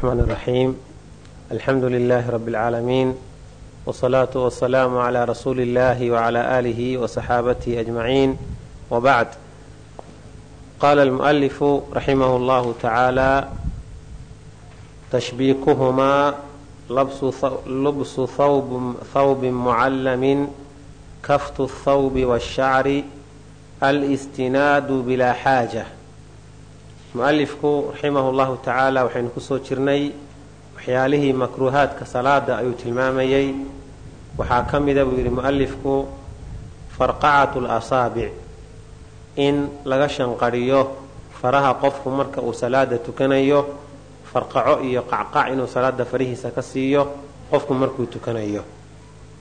الرحمن الرحيم الحمد لله رب العالمين والصلاة والسلام على رسول الله وعلى آله وصحابته أجمعين وبعد قال المؤلف رحمه الله تعالى تشبيكهما لبس ثوب, ثوب معلم كفت الثوب والشعر الاستناد بلا حاجة mualifku raximahu llahu tacaala waxaynu ku soo jirnay waxyaalihii makruuhaadka salaada ayuu tilmaamayey. Waxaa ka mida buu yidhi mualifku farqacatu lasaabic in laga shanqadhiyo faraha qofku marka uu salaada tukanayo farqaco iyo qacqac inuu salaada farihiisa ka siiyo qofku markuu tukanayo.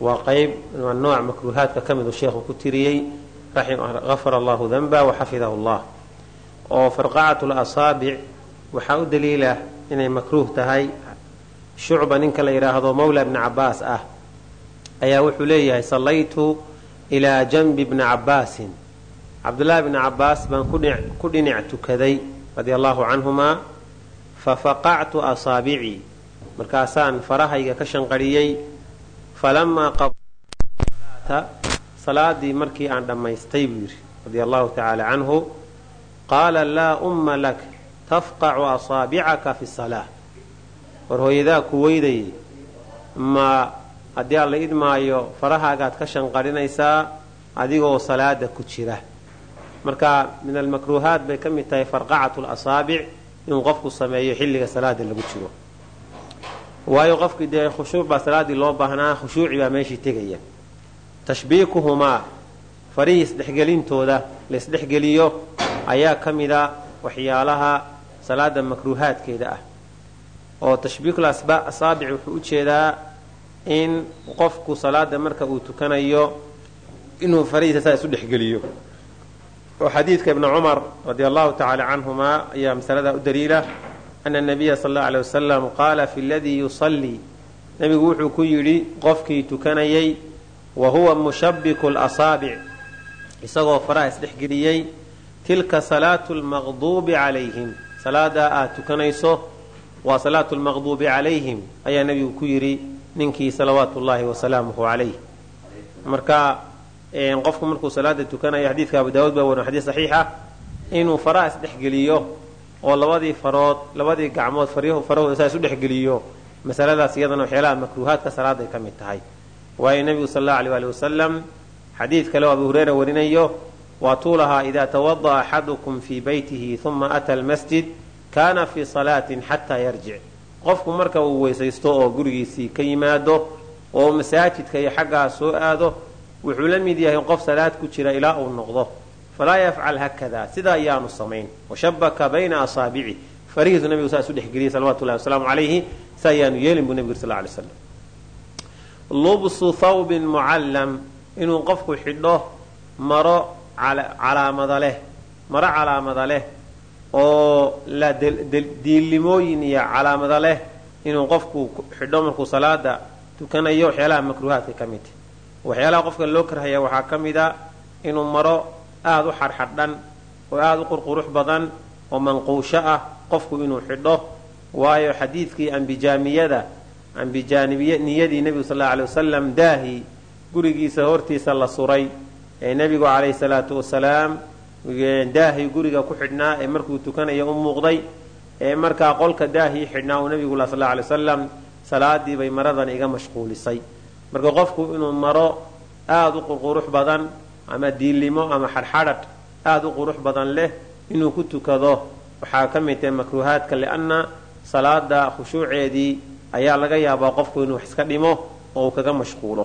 Waa qayb nooc makruuhaadka ka miduu sheekhu ku tiriyey afara allahu danba waxafidahu llah oo farqacatul asaabic waxaa u daliila inay makruuh tahay. Shucba ninka la yidhaahdo mawla bni cabaas ah ayaa wuxuu leeyahay sallaytu ilaa janbi bni cabaasin cabdullaahi bni cabaas baan ku dhinac tukaday radia allaahu canhumaa fa faqactu asaabicii markaasaan farahayga ka shanqadhiyey falamaa qadata salaadii markii aan dhammaystay buu yidhi radia allahu tacaala canhu qaala laa umma lak tafqacu asaabicaka fi salaa war hooyadaa ku weydayay ma haddii aan la idmaayo farahaagaad ka shanqadhinaysaa adigoo salaada ku jira. Marka min almakruuhaat bay ka mid tahay farqacatu lasaabic inuu qofku sameeyo xilliga salaada lagu jiro. Waayo qofkii dee khushuuc baa salaaddii loo baahnaa khushuuci baa meeshii tegaya. Tashbiikuhumaa farihii isdhexgelintooda la isdhexgeliyo ayaa ka mida waxyaalaha salaada makruuhaadkeeda ah. Oo tashbiikul asaabic wuxuu u jeedaa in qofku salaada marka uu tukanayo inuu farihiisa saa isu dhexgeliyo oo xadiidka ibni cumar radi allahu tacaala canhumaa ayaa masaladaa u daliila. Ana nabiya sal allau aley wasalam qaala fi ladii yusallii nebigu wuxuu ku yidhi qofkii tukanayay wa huwa mushabbiku lasaabic isagoo faraha isdhexgeliyey tilka salaatu lmaqduubi calayhim. Salaadaa aad tukanayso waa salaatu lmaqduubi calayhim ayaa nebigu ku yidhi ninkii salawaatu llaahi wasalaamuhu calayh. Marka qofku markuu salaada tukanayo xadiidka abu daawuud baa warin xadiis saxiixa inuu faraha isdhexgeliyo oo labadii farood labadii gacmood farahooda saa isu dhexgeliyo masaladaas iyadana waxyaalaha makruuhaadka salaaday ka mid tahay. Waayo nebigu sal allau aleh ali wasalam xadiid kale oo abu hureyra warinayo waatuu lahaa idaa axadukum fii beytihi uma ata almasjid kaana fii salaatin xataa yarjic qofku marka uu weysaysto oo gurigiisii ka yimaado oo masaajidka iyo xaggaa soo aado wuxuu la mid yahay qof salaad ku jira ilaa uu noqdo falaa yafcal hakada sidaa ayaanu samayn washabaka bayna asaabici farihiisu nabigu saa isu dhexgeliyey salawatu llahi wasalaamu calayhi sa ayaanu yeelin buu nebigu sal lay slam lubsu thawbin mucallam inuu qofku xidho maro calaamada leh maro calaamada leh oo diillimooyin iyo calaamada leh inuu qofku xidho markuu salaada tukanayo waxyaalaha makruuhaadka ka mid. Waxyaalaha qofka loo karhaya waxaa ka mid a inuu maro aada u xadxadhan oo aada u qurqurux badan oo manquusho ah qofku inuu xidho. Waayo xadiidkii ambijaamiyada ambijaaniyadii nebigu sal alla alay wasalam daahi gurigiisa hortiisa la suray ee nebigu calayhi salaatu wasalaam daahii guriga ku xidhnaa ee markuu tukanayo u muuqday ee markaa qolka daahii xidhnaa uu nebigu la sal alay wasalam salaadii bay maradan iga mashquulisay. Marka qofku inuu maro aada u qurqurux badan ama diillimo ama xadhxadhadh aada u qurux badan leh inuu ku tukado waxaa ka mid tahay makruuhaadka lianna salaada khushuuceedii ayaa laga yaabaa qofku inuu wax iska dhimo oo uu kaga mashquulo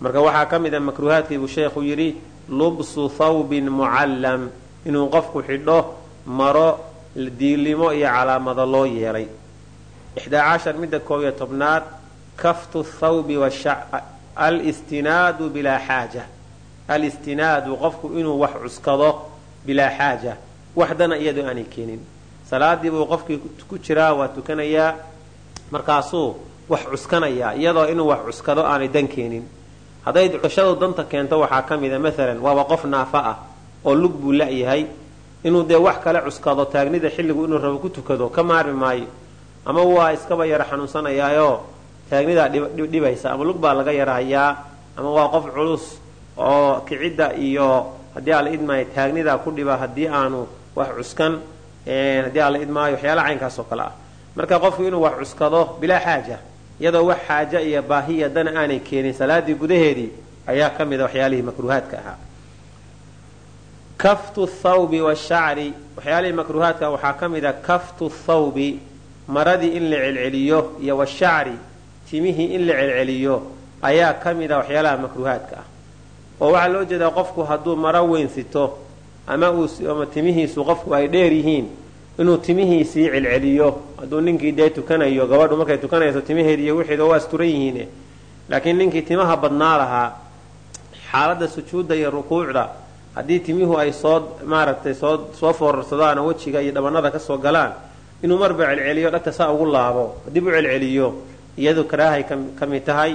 marka waxaa ka mid a makruuhaadkii buu sheekhu yidhi lubsu thawbin mucallam. Inuu qofku xidho maro diilimo iyo calaamado loo yeelay. Midda koob iyo tobnaad kaftu thawbi alistinaadu bilaa xaaja. Alistinaadu qofku inuu wax cuskado bilaa xaaja. Waxdana iyadoo aanay keenin. Salaadii buu qofkii ku jiraa waa tukanayaa. Markaasuu wax cuskanayaa iyadoo inuu wax cuskado aanay dan keenin hadday cuskashadu danta keento waxaa ka mida maalan waaba qof naafa ah oo lug buu la-yahay inuu dee wax kale cuskado taagnida xilligu inuu rabo ku tukado ka maarmi maayo. Ama waa iskaba yara xanuunsanayaayo taagnidaa dhibaysa ama lug baa laga yarahayaa ama waa qof culus oo kicidda iyo haddii aan la idmaayo taagnidaa ku dhiba haddii aanu wax cuskan haddii aan idmaayo waxyaala caynkaas oo kale ah. Marka qofku inuu wax cuskado bilaa xaaja iyadoo wax xaaja iyo baahiya dana aanay keenin salaadii gudaheedii ayaa ka mida waxyaalihii makruuhaadka ahaa. Kaftu thawbi washacri waxyaalihii makruuhaadka waxaa ka mida kaftu thawbi maradii in la celceliyo iyo washacri timihii in la celceliyo ayaa ka mida waxyaalaha makruuhaadka ah. Oo waxaa loo jeedaa qofku hadduu maro weyn sito ama timihiisu qofku ay dheer yihiin inuu timihiisii celceliyo. Hadduu ninkii dee tukanayo gabadhu markay tukanayso timaheedi iyo wixeeda waa asturan yihiin laakiin ninkii timaha badnaa lahaa xaaladda sujuudda iyo rukuucda haddii timihu ay soo maaragtay soo soo foorarsadaan oo wejiga iyo dhabanada ka soo galaan inuu marba celceliyo dhagta saa ugu laabo. Dib u celceliyo iyadu karaahay ka mid tahay.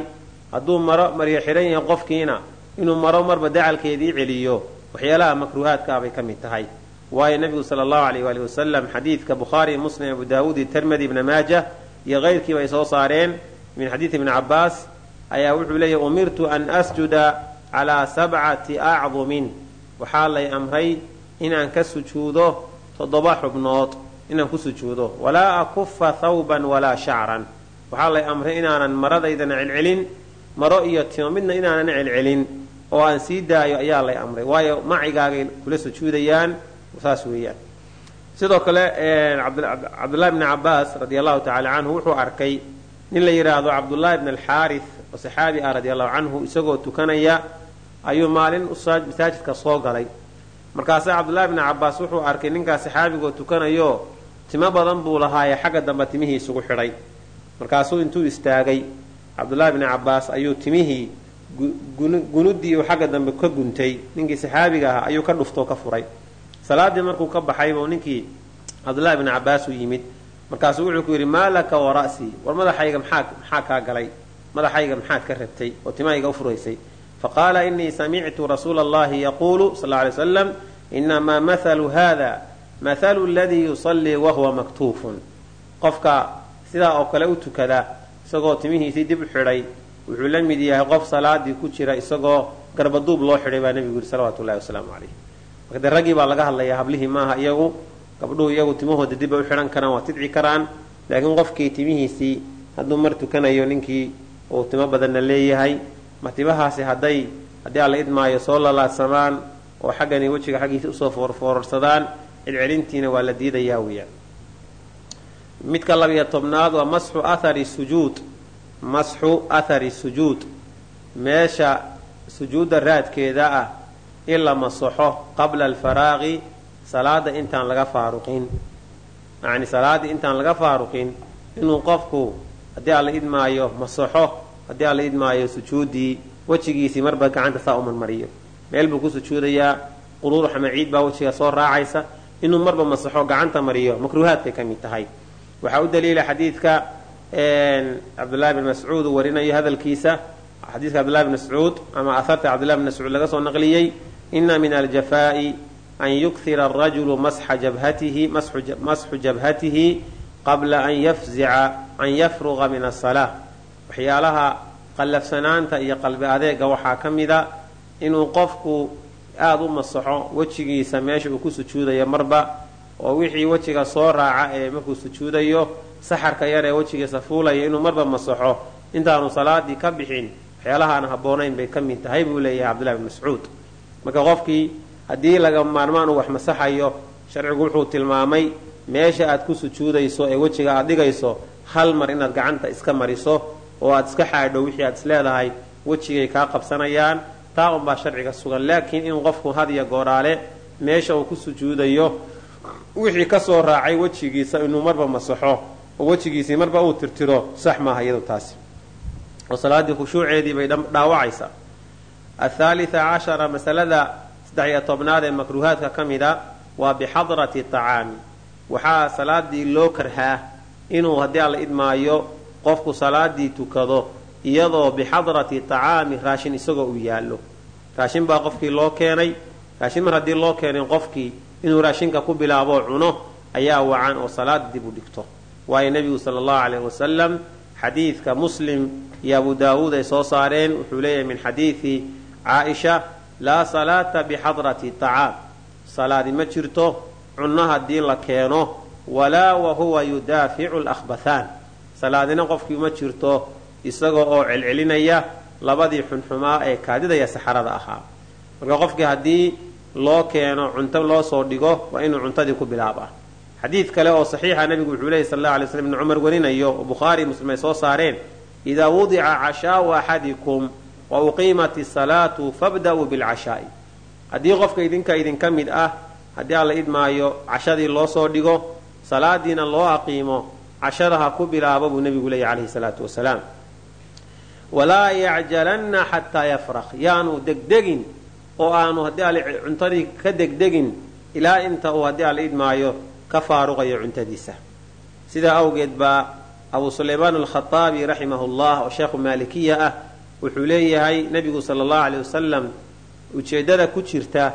Hadduu maro maryo xidhan yahay qofkiina inuu maro marba dacalkeedii celiyo. Waxyaalaha makruuhaadka ah bay ka mid tahay waayo nebigu sala allahu alayh waali wasalam xadiidka bukhaari muslim abu daawuud iyo termadi ibna maaja iyo keyrkiiba ay soo saareen min xadiidi ibni cabaas ayaa wuxuu leeyahy umirtu an asjuda calaa sabcati acdumin. Waxaa lay amray inaan ka sujuudo toddoba xubnood inaan ku sujuudo. Walaa akufa thawban walaa shacran. Waxaa lay amray inaanan maradaydana celcelin maro iyo timo midna inaanan celcelin oo aan sii daayo ayaa lay amray. Waayo macigaagay kula sujuudayaan saas weeyaan. Sidoo kale cabdullahi bni cabaas radi allahu tacala canhu wuxuu arkay nin la yidhaahdo cabdullaahi bn alxaaris oo saxaabi ah radi allahu canhu isagoo tukanaya ayuu maalin masaajidka soo galay. Markaase cabdullaahi bni cabaas wuxuu arkay ninkaas saxaabigoo tukanayo timo badan buu lahaaye xagga dambe timihii isugu xidhay. Markaasuu intuu istaagay cabdullaahi bni cabaas ayuu timihii gunudii uu xagga dambe ka guntay. Ninkii saxaabiga ahaa ayuu ka dhuftoo ka furay salaadii markuu ka baxay buu ninkii cabdullahi bni cabaas u yimid. Markaasuu wuxuu ku yidhi maa laka wa ra'sii war madaxayga maxaa kaa galay? Madaxayga maxaad ka rabtay? Oo timahayga u furaysay. Faqaala inii samictu rasuula allahi yaquulu sal lay slam inamaa mathalu hada mathalu ladii yusallii wahuwa maktuufun. Qofka sidaa oo kale u tukada isagoo timihiisii dib u xidhay wuxuu la mid yahay qof salaadii ku jira isagoo garbaduub loo xidhay baa nebigu yidhi salawatu llahi wasalaamu calayh marka dee raggii baa laga hadlayaa hablihii maaha iyagu gabdhuhu iyagu timahooda dib bay u xidhan karaan waa tidci karaan. Laakiin qofkii timihiisii hadduu mar tukanayo ninkii uu timo badanna leeyahay ma timahaasi hadday haddii alla idmaayo soo lalaadsamaan oo xaggani wejiga xaggiisa u soo foorfoorarsadaan celcelintiina waa la diidayaa weyaan midka labiyo tobnaad waa masxu athari sujuud masxu athari sujuud. Meesha sujuudda raadkeeda ah in la masaxo qabla alfaraaqi salaada intaan laga faaruqin. Yacni salaaddii intaan laga faaruqin inuu qofku haddii alla idmaayo masaxo haddii alla idmaayo sujuuddii wejigiisii marba gacanta saa u marmariyo. Meel buu ku sujuudayaa quruur xamaciid baa wejiga soo raacaysa inuu marba masaxo gacanta mariyo makruuhaadkay ka mid tahay. Waxaa u daliila xadiidka cabdullahi bn mascuud uu warinayo hadalkiisa. Xadiiska cabdullahi bn mascuud ama aharta cabdullahi bn mascuud laga soo naqliyey ina min aljafaa'i an yukhira arajulu masxu jabhatihi qabla an yafzica an yafruqa min asalaa waxyaalaha qallafsanaanta iyo qalbi adeega waxaa ka mida inuu qofku aada u masaxo wejigiisa meesha uu ku sujuudayo marba oo wixii wejiga soo raaca ee markuu sujuudayo saxarka yar ee wejigiisa fuulaya inuu marba masaxo intaanu salaadii ka bixin waxyaalaha aan habboonayn bay ka mid tahay buu leeyahay cabdullahi bn mascuud marka qofkii haddii laga maarmaan uu wax masaxayo sharcigu wuxuu tilmaamay meesha aad ku sujuudayso ee wejiga aad dhigayso hal mar inaad gacanta iska mariso oo aad iska xaadho wixii aad isleedahay wejigay kaa qabsanayaan. Taa unbaa sharciga sugan. Laakiin in qofku hadiya gooraale meesha uu ku sujuudayo wixii ka soo raacay wejigiisa inuu marba masaxo oo wejigiisii marba uu tirtiro sax maaha iyadu taasi. Oo salaaddii khushuuceedii bay dhaawacaysaa athaalita cashara masalada saddex iyo tobnaad ee makruuhaadka ka mida waa bixadrati tacaami waxaa salaadii loo karhaa inuu haddii alla idmaayo qofku salaadii tukado iyadoo bixadrati tacaami raashin isagoo uu yaallo raashin baa qofkii loo keenay raashin mar haddii loo keenay qofkii inuu raashinka ku bilaaboo cuno ayaa wacan oo salaada dib u dhigto waayo nebigu sala allahu caleyh wasalam xadiidka muslim iyo abu daawuud ay soo saareen wuxuu leeyahay min xadiidi caaisha laa salaata bixadrati tacaam salaadi ma jirto cunno haddii la keeno walaa wa huwa yudaaficu lakhbathaan salaadina qofkii ma jirto isaga oo celcelinaya labadii xunxumaa ee kaadidaya saxarada ahaa. Marka qofkii haddii loo keeno cunto loo soo dhigo waa inuu cuntadii ku bilaaba xadiid kale oo saxiixa nabigu wuxuu leeyay sal alla alay slam ibni cumar warinayo oo bukhaari muslim ay soo saareen idaa wudica cashaau axadikum wa uqiimat isalaatu fabda'uu bilcashaa'i haddii qofka idinka idinka mid ah haddii alla idmaayo cashadii loo soo dhigo salaadiina loo aqiimo cashada ha ku bilaabo buu nebigu leeyay calayhi salaatu wasalaam. Walaa yacjalanna xataa yafraq. Yaanu degdegin oo aanu haddii alle cuntadii ka degdegin ilaa inta uu haddii alla idmaayo ka faaruqayo cuntadiisa. Sidaa awgeed baa abu sulaymaan alkhaaabi raximahu llah oo sheekhu maalikiya ah wuxuu leeyahay nebigu sala allahu aleyh wasalam ujeeddada ku jirta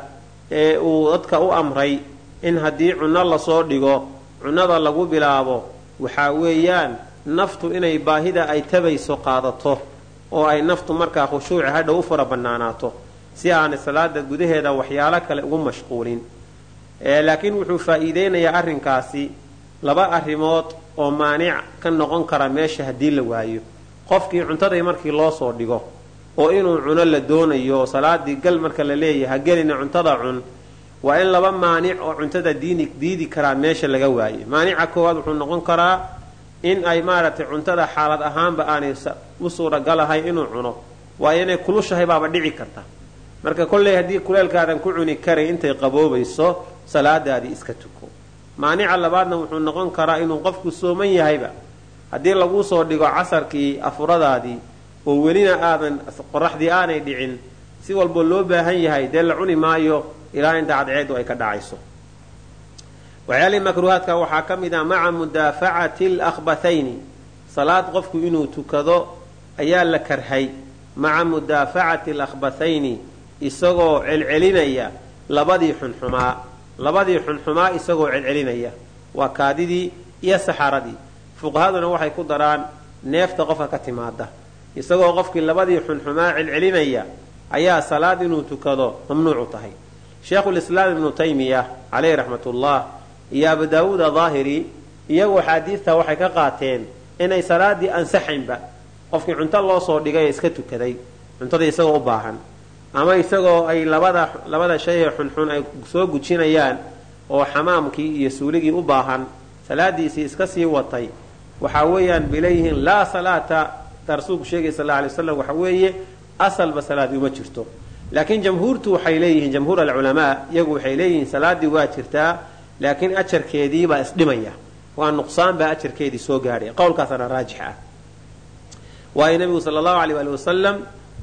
ee uu dadka u amray in haddii cunno la soo dhigo cunnada lagu bilaabo waxaa weeyaan naftu inay baahida ay tabayso qaadato oo ay naftu markaa khushuuci hadhow u fara bannaanaato si aanay salaada gudaheeda waxyaalo kale ugu mashquulin. Laakiin wuxuu faa'iideynayaa arrinkaasi laba arrimood oo maanic ka noqon kara meesha haddii la waayo qofkii cuntadii markii loo soo dhigo oo inuu cuno la doonayo salaadii gal marka la leeyahay gelina cuntada cun waa in laba maanic oo cuntada diidi karaa meesha laga waaye. Maanica koowaad wuxuu noqon karaa in ay maaragtay cuntada xaalad ahaanba aanay u suuragalahay inuu cuno waayo inay kulushahay baaba dhici karta. Marka kolley haddii kuleelkaadan ku cuni karay intay qaboobayso salaadaadii iska tuko. Maanica labaadna wuxuu noqon karaa inuu qofku sooman yahayba haddii laguu soo dhigo casarkii afuradaadii oo welina aadan qoraxdii aanay dhicin si walboo loo baahan yahay dee la cuni maayo ilaa inta cadceedu ay ka dhacayso. Waxyaalihii makruuhaadka waxaa ka mid ah maca mudaafacati alakhbathayni salaad qofku inuu tukado ayaa la karhay maca mudaafacati alakhbathayni isagoo celcelinaya labadii xunxumaa. Labadii xunxumaa isagoo celcelinaya. Waa kaadidii iyo saxaradii fuqahaduna waxay ku daraan neefta qofka ka timaada isagoo qofkii labadii xunxumaa celcelinaya ayaa salaad inuu tukado mamnuucu tahay. Sheekhulislaam ibnu taymiya caleyhi raxmatullah iyo abu daawuud adaahiri iyagu axaadiidta waxay ka qaateen inay salaadii ansaxaynba qofkii cunto loo soo dhigay ee iska tukaday cuntada isagoo u baahan. Ama isagoo ay labada labada shay ee xunxun ay soo gujinayaan oo xamaamkii iyo suuligii u baahan salaadiisii iska sii watay waxa weeyaan bay leeyihiin laa salaata ta rasuulku sheegay sal alay waslam waxa weeye asalba salaadii uma jirto. Laakiin jamhuurtu waxay leeyihiin jamhuur alculamaa iyagu waxay leeyihiin salaaddii waa jirtaa laakiin ajarkeediibaa isdhimaya. Waa nuqsaan baa ajarkeedii soo gaadhay qowlkaasana raajix ah. Waayo nebigu sala allahu aleyh ali wasalam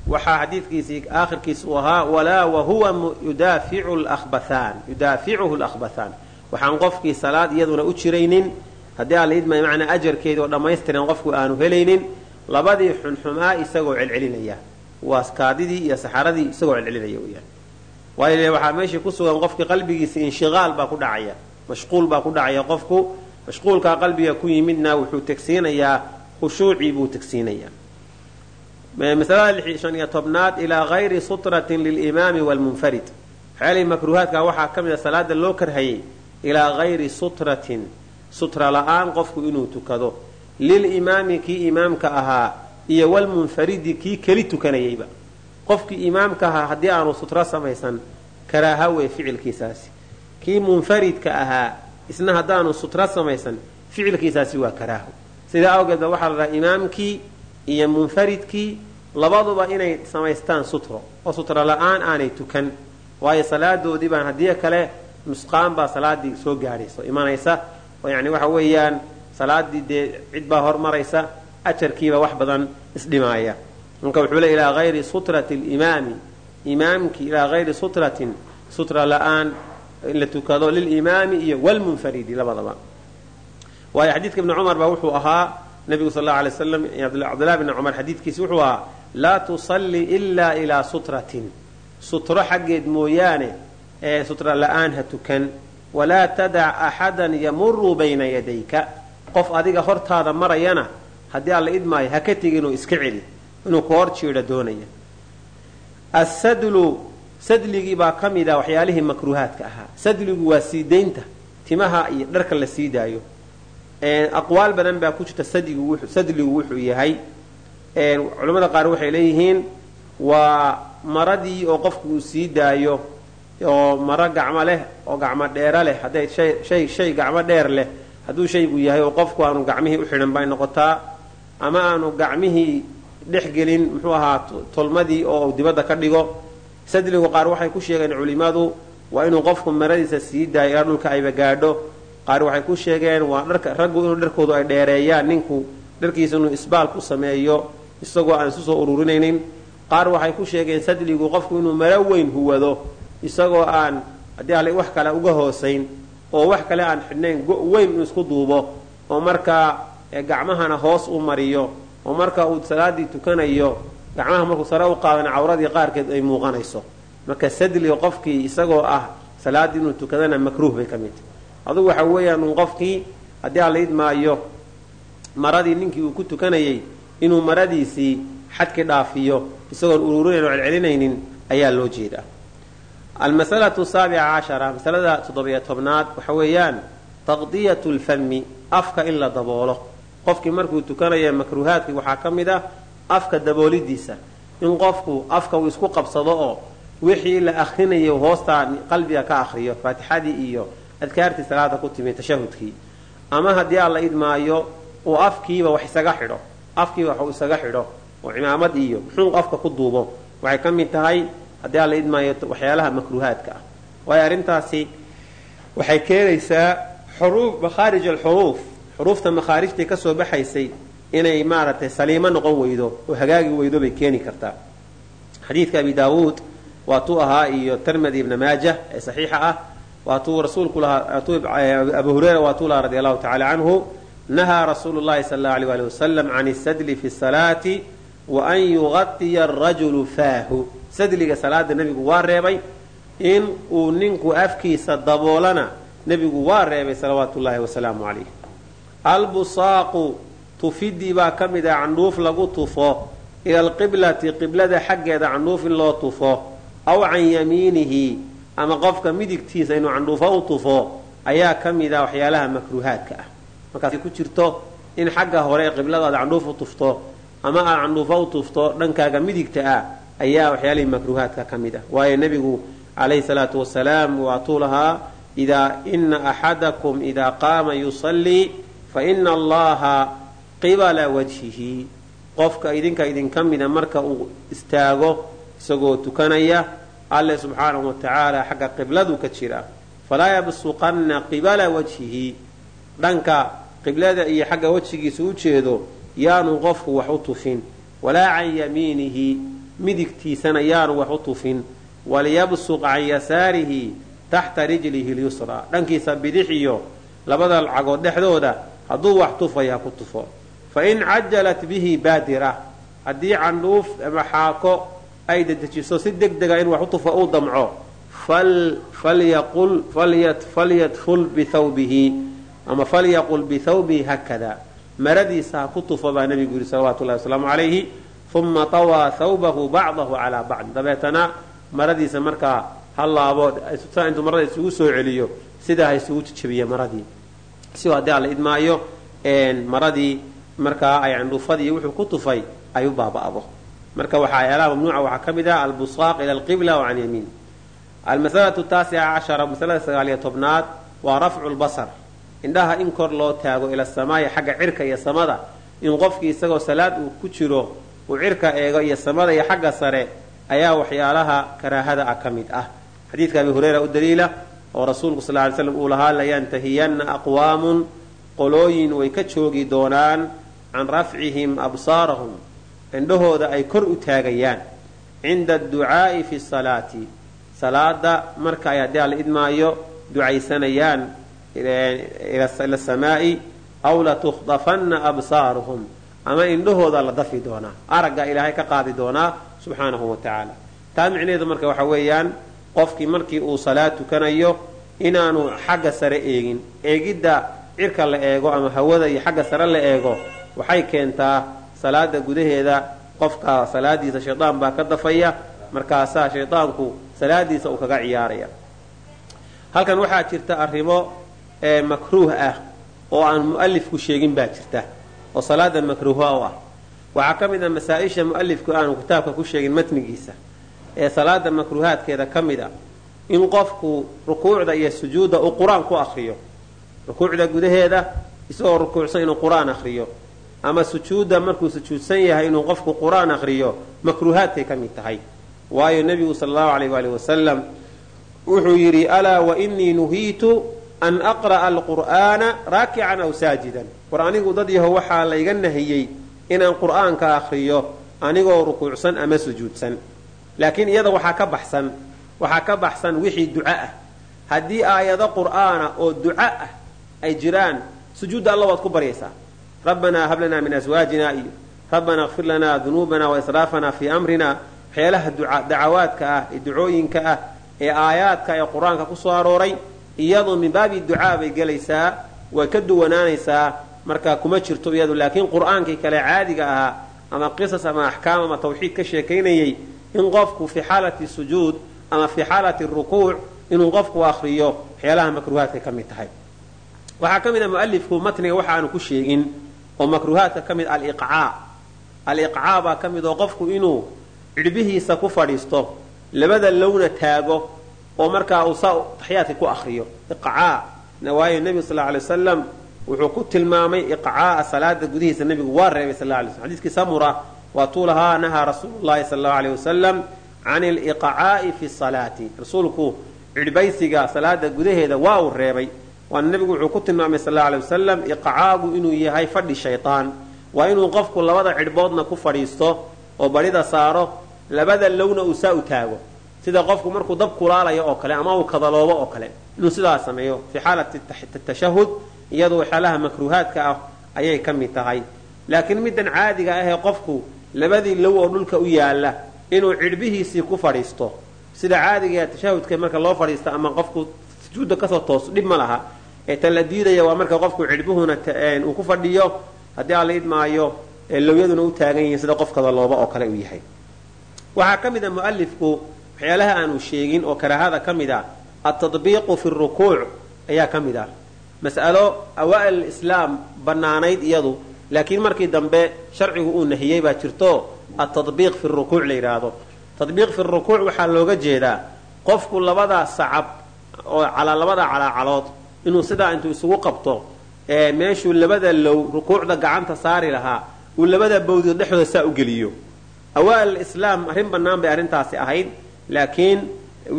waxaa xadiidkiisii aakhirkiis uu ahaa walaa wahuwa yudaaficu lahbathaan yudaaficuhu lakhbathaan waxaan qofkii salaad iyaduna u jiraynin haddii idmay macnaa ajarkeedii oo dhammaystiran qofku aanu helaynin labadii xunxumaa isagoo celcelinaya. Waa kaadidii iyo saxaradii isagoo celcelinaya weyaan waayo waxaa meeshii ku sugan qofkii qalbigiisa inshiqaal baa ku dhacaya mashquul baa ku dhacaya qofku. Mashquulkaa qalbiga ku yimidna wuxuu tegsiinayaa khushuucii buu tegsiinayaa masalada shan iyo tobnaad ilaa hayri sutratin lilimaami wlmunfarid waxyaalihii makruuhaadka waxaa ka mid a salaada loo karhayay ilaa hayri sutratin sutra la'aan qofku inuu tukado lilimaami kii imaamka ahaa iyo walmunfaridi kii keli tukanayayba qofkii imaamka ahaa haddii aanu sutro samaysan karaaha wey ficilkiisaasi. Kii munfaridka ahaa isna haddaanu sutro samaysan ficilkiisaasi waa karaaho sidaa awgeed waxaa la dhahaa imaamkii iyo munfaridkii labaduba inay samaystaan sutro oo sutro la'aan aanay tukan. Waayo salaadoodii baan haddii kale nusqaan baa salaadii soo gaadhayso imanaysa oo yani waxa weeyaan salaadii dee cid baa hormaraysa ajarkiiba wax badan isdhimaaya. Marka wuxuu le ilaa hayri sutrati limaami imaamkii ilaa hayri sutratin. Sutra la'aan in la tukado lilimaami iyo wlmunfaridi labadaba. Waayo xadiidka ibni cumar baa wuxuu ahaa nabigu sal allau alay slam cabdillahi bni cumar xadiidkiisi wuxuu ahaa laa tusalli ilaa ilaa sutratin. Sutro xaggeed mooyaane ee sutra la'aan ha tukan walaa tadac axadan yamuru bayna yadayka. Qof adiga hortaada marayana haddii alla idmaayo ha ka tegi inuu iska celi inuu ku hor jiidha doonaya. Asadlu sadligii baa ka mid a waxyaalihii makruuhaadka ahaa. Sadligu waa sii daynta timaha iyo dharka la sii daayo. Aqwaal badan baa ku jirta sadligu wuxuu yahay. Culamada qaar waxay leeyihiin waa maradii oo qofku uu sii daayo oo maro gacmo leh oo gacmo dheero leh hadday shay shay gacmo dheer leh hadduu shaygu yahay oo qofku aanu gacmihii u xidhan bay noqotaa ama aanu gacmihii dhex gelin muxuu ahaa tolmadii oo dibadda ka dhigo. Sadligu qaar waxay ku sheegeen culimmadu waa inuu qofku maradiisa sii daayo ilaa dhulka ayba gaadho. Qaar waxay ku sheegeen waa dharka raggu inuu dharkoodu ay dheereeyaan ninku dharkiisa inuu isbaal ku sameeyo isagoo aan isu soo ururinaynin. Qaar waxay ku sheegeen sadligu qofku inuu maro weyn huwado isagoo aan haddii alle wax kale uga hoosayn oo wax kale aan xidhnayn weyn inuu isku duubo oo markaa gacmahana hoos u mariyo oo marka uu salaadii tukanayo gacmaha markuu sare u qaadana cawradii qaarkeed ay muuqanayso. Marka sadliga qofkii isagoo ah salaaddii inuu tukadana makruuh bay ka mid tahy adugu waxa weeyaan un qofkii haddii alla idmaayo maradii ninkii uu ku tukanayay inuu maradiisii xadki dhaafiyo isagoon ururinayn oo celcelinaynin ayaa loo jeedaa almasalatu saabica cashara masalada toddobiyo tobnaad waxa weeyaan taqdiyatu lfami afka in la daboolo. Qofkii markuu tukanaya makruuhaadkii waxaa ka mid ah afka daboolidiisa. In qofku afka uu isku qabsado oo wixii la akrinayo hoostaa qalbiga ka akriyo faatixadii iyo adkaartii salaada ku timi tashahudkii. Ama haddii aan la idmaayo uu afkiiba wax isaga xidho afkiiba wax uu isaga xidho oo cimaamad iyo muxuu afka ku duubo. Waxay ka mid tahay haddii aan la idmaayo waxyaalaha makruuhaadka ah. Waayo arrintaasi waxay keenaysaa xuruuf makhaarij alxuruuf. Xuruufta makhaarijtii ka soo baxaysay inay maaragtay saliimo noqon weydo oo hagaagi weydo bay keeni kartaa. Xadiidka abi daawuud waatuu ahaa iyo tirmidi ibna maaja ee saxiixa ah. Waatuu rasuulku lahaa abu hureyra waatuu lahaa radi allahu tacala canhu nahaa rasuulu llahi sal allahu alيh ali wasalam can isadli fi salaati wa an yugatiya arajulu faahu sadliga salaada nebigu waa reebay in uu ninku afkiisa daboolana nebigu waa reebay salawaatu llahi wasalaamu calayh. Albusaaqu tufidii baa ka mid ah candhuuf lagu tufo ila alqiblati qiblada xaggeeda candhuuf in loo tufo aw can yamiinihi ama qofka midigtiisa inuu candhuufo u tufo ayaa ka mid ah waxyaalaha makruuhaadka ah. Markaas ku jirto in xagga hore qiblada aad candhuuf u tufto ama aad candhuufo u tufto dhankaaga midigta ah ayaa waxyaalihii makruuhaadka ka mid ah. Waayo nebigu calayhi salaatu wasalaam waatuu lahaa idaa ina axadakum idaa qaama yusallii fa ina allaha qibala wajhihi. Qofka idinka idinka mida marka uu istaago isagoo tukanaya alle subxaanahu wa tacaala xagga qibladu ka jira. Falaa yabsuqanna qibala wajhihi. Dhanka qiblada iyo xagga wejigiisa u jeedo yaanu qofku wax u tufin. Walaa can yamiinihi midigtiisana yaanu wax u tufin. Waliyabsuq can yasaarihi taxta rijlihi lyusraa dhankiisa bidix iyo labada cagood dhexdooda hadduu wax tufaya ha ku tufo. Fain cajalat bihi baadira. Haddii candhuuf ama xaako ay dedejiso si deg dega in wax u tufo uu damco falyadful bithawbihi. Ama falyaqul bithawbihi hakada. Maradiisa ha ku tufo baa nebigu yidhi salawatu llahi wasalaamu calayhi uma tawaa thawbahu bacdahu calaa bacd. Dabeetana maradiisa markaa ha laabo intuu marada isugu soo celiyo sidaa isugu jejebiya maradii. Si haddii alla idmaayo maradii markaa ay candhuufadii wuxuu ku tufay ay u baaba'do marka waxyaalaha mamnuuca waxaa ka mid ah albusaaq ila alqibla wa yamiin. Almasalatu taasica cashara masalada sagaaliyo tobnaad waa rafcu lbasar indhaha in kor loo taago ila samaayi xagga cirka iyo samada in qofkii isagoo salaad uu ku jiro uu cirka eego iyo samada iyo xagga sare ayaa waxyaalaha karaahada ah ka mid ah. Xadiidka abi hureyra u daliila oo rasuulku sal ly slam uu lahaa layantahiyanna aqwaamun qolooyin way ka joogi doonaan can rafcihim absaarahum indhahooda ay kor u taagayaan cinda adducaa'i fi salaati. Salaada marka ay haddii alla idmaayo ducaysanayaan ila samaa'i aw latukhdafanna absaaruhum ama indhahooda la dafi doonaa aragga ilaahay ka qaadi doonaa subxaanahu wa tacaala. Taa micnaheedu marka waxa weeyaan qofkii markii uu salaad tukanayo inaanu xagga sare eegin eegidda cirka la eego ama hawada iyo xagga sare la eego waxay keentaa salaada gudaheeda qofka salaadiisa shaydaan baa ka dafaya markaasaa shaydaanku salaadiisa uu kaga ciyaaraya. Halkan waxaa jirta arrimo makruuh ah oo aan mu'alifku sheegin baa jirta oo salaada makruuha u ah. Waxaa ka mid a masaa-isha mu'alifku aanu kitaabka ku sheegin matnigiisa ee salaada makruuhaadkeeda ka mid a in qofku rukuucda iyo sujuudda uu qur'aan ku akriyo rukuucda gudaheeda isagoo rukuucsan inuu qur'aan akriyo ama sujuudda markuu sujuudsan yahay inuu qofku qur'aan akriyo makruuhaadkay ka mid tahay. Waayo nebigu sal allahu alayh waali wasalam wuxuu yidhi alaa wa inii nuhiitu an aqra'a alqur'aana raakican aw saajidan war anigu dad yaho waxaa layga nahiyey inaan qur'aanka akriyo anigoo rukuucsan ama sujuudsan laakiin iyada waxaa ka baxsan waxaa ka baxsan wixii duco ah haddii aayado qur'aana oo duco ah ay jiraan sujuudda alla waad ku baryaysaa rabbanaa hab lanaa min aswaajina iyo rabbanaa kfir lanaa dunuubana wa israafana fii amrina waxyaalaha dacawaadka ah ee ducooyinka ah ee aayaadka ee qur'aanka ku soo arooray iyadu min baabi ducaa bay gelaysaa way ka duwanaanaysaa markaa kuma jirto iyadu laakiin qur'aankii kale caadiga ahaa ama qisas ama axkaam ama tawxiid ka sheekaynayay in qofku fii xaalati sujuud ama fii xaalati rukuuc inuu qofku akriyo waxyaalaha makruuhaadka ka mid tahay. Waxaa ka mid a mualifku matniga waxa ku sheegin oo makruuhaadka ka mid aliqcaa. Aliqcaa baa ka mid oo qofku inuu cidhbihiisa ku fadhiisto labada lowna taago oo markaa uu saa taxiyaadka ku akriyo iqcaa. Waayo nebigu sal alay wasalam wuxuu ku tilmaamay iqcaaa salaada gudihiisa nebigu waa reebay sal lay slm xadiiskii samura waa tuu nahaa rasuulu llahi sal allau aleyh wasalam can iliqcaa'i fi salaati. Rasuulku cidhbaysiga salaada gudaheeda waa uu reebay. Waana nebigu wuxuu ku tilmaamay sal alay wasalam iqcaagu inuu yahay fadhi shaytaan. Waa inuu qofku labada cidhboodna ku fadhiisto oo barida saaro labada lowna uu saa u taago sida qofku markuu dab kulaalayo oo kale ama uu kadaloobo oo kale inuu sidaa sameeyo fii xaalati tashahud iyadu waxyaalaha makruuhaadka ah ayay ka mid tahay. Laakiin middan caadiga ahee qofku labadii low oo dhulka u yaalla inuu cidhbihiisii ku fadhiisto sida caadiga tashahudka marka loo fadhiisto ama qofku sujuudda ka soo toos dhib ma laha ee tan la diidaya waa marka qofku cidhbuhuna uu ku fadhiyo haddii aan la idmaayo lowyaduna u taagan yihiin sida qof kadalooba oo kale uu yahay. Waxaa ka mid a mualifku waxyaalaha aanu sheegin oo karaahada ka mid a altadbiiqu fi rukuuc ayaa ka mid ah mas'alo awaa'il islaam bannaanayd iyadu laakiin markii dambe sharcigu uu nahiyey baa jirto altadbiiq fi rukuuc la yidhaahdo tadbiiq fi rukuuc waxaa looga jeedaa qofku labadaa sacab oo calaa labada calaacalood inuu sidaa intuu isugu qabto ee meeshuu labada low rukuucda gacanta saari lahaa uu labada bawdood dhexdooda saa u geliyo. Awaa'il islaam arrin bannaan bay arrintaasi ahayd laakiin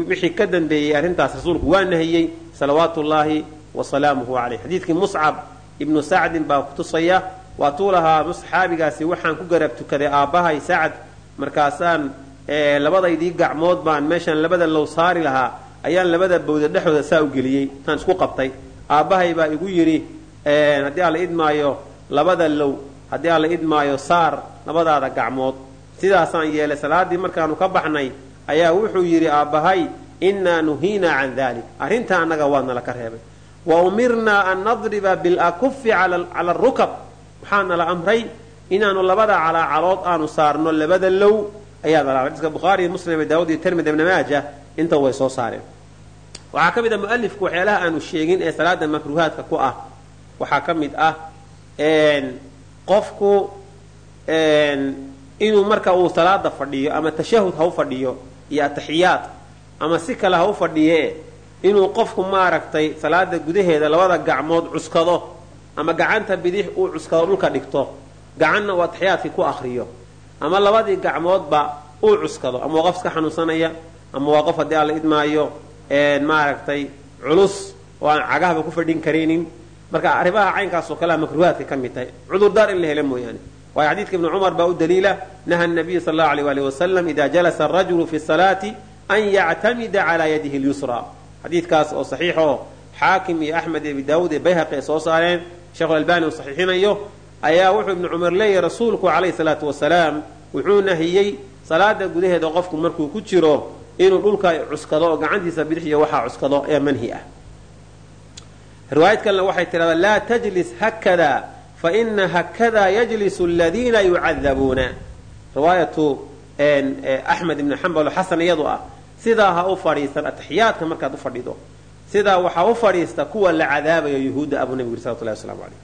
wixii ka dambeeyey arrintaas rasuulku waa nahiyey salawaatu ullaahi wa salaamuhu caleyh xadiidkii muscab ibnu sacdin baa kutusaya waatuu lahaa saxaabigaasi waxaan ku garab tukaday aabbahay sacd markaasaan labadaydii gacmood baan meeshaan labada low saari lahaa ayaan labada bawda dhexdooda saa u geliyey taan isku qabtay. Aabbahay baa igu yidhi haddii aan la idmaayo labada low haddii la idmaayo saar labadaada gacmood sidaasaan yeelay salaaddii markaanu ka baxnay ayaa wuxuu yidhi aabbahay innaa nuhiinaa can dalik arrintaa annaga waadnala ka reebay. Wa umirnaa an nadriba bilakufi cala arukab waxaana la amray inaanu labada calaacalood aanu saarno labada low. Ayaa nala amray xadiiska bukhaari iyo muslim daawud iyo tirmidi ibn maaja inta way soo saareen. Waxaa ka mid a mualifku waxyaalaha aanu sheegin ee salaada makruuhaadka ku ah. Waxaa ka mid ah qofku inuu marka uu salaada fadhiyo ama tashahud ha u fadhiyo iyo ataxiyaad ama si kale ha u fadhiye inuu qofku maaragtay salaada gudaheeda labada gacmood cuskado ama gacanta bidix uu cuskado dhulka dhigto gacanna uu ataxiyaadkii ku akriyo ama labadii gacmoodba uu cuskado ama waa qof iska xanuunsanaya ama waa qof haddii aan la idmaayo maaragtay culus oo aan cagahaba ku fadhin karaynin marka arrimaha caynkaasoo kalea makruuhaadka ka mid tahay. Cudurdaar in la helo mooyaane waayo xadiidka ibni cumar baa u daliila naha nabiyu sal allahu aleyh waali wasalam ida jalasa arajulu fi salaati an yactamida calaa yadihi lyusra xadiidkaas oo saxiixoo xaakim iyo axmed iyo abi daawuud iyo bayhaqi ay soo saareen. Sheekhulalbani uu saxiixinayo ayaa wuxuu ibnu cumar leeyahy rasuulku calayhi salaatu wasalaam wuxuu nahiyey salaada gudaheeda qofku markuu ku jiro inuu dhulka cuskado oo gacantiisa bidix iyo waxaa cuskado ee manhi ah. Riwaayad kalena waxay tidhahdaa laa tajlis hakada fa ina hakada yajlisu aladiina yucadabuuna riwaayatu axmed ibni xambal oo xasan iyadu ah sidaa ha u fadhiisan ataxiyaadka markaad u fadhido sidaa waxaa u fadhiista kuwa la cadaabayo yuhuudda abuu nebigu yiri salawatullahi waslamu calayh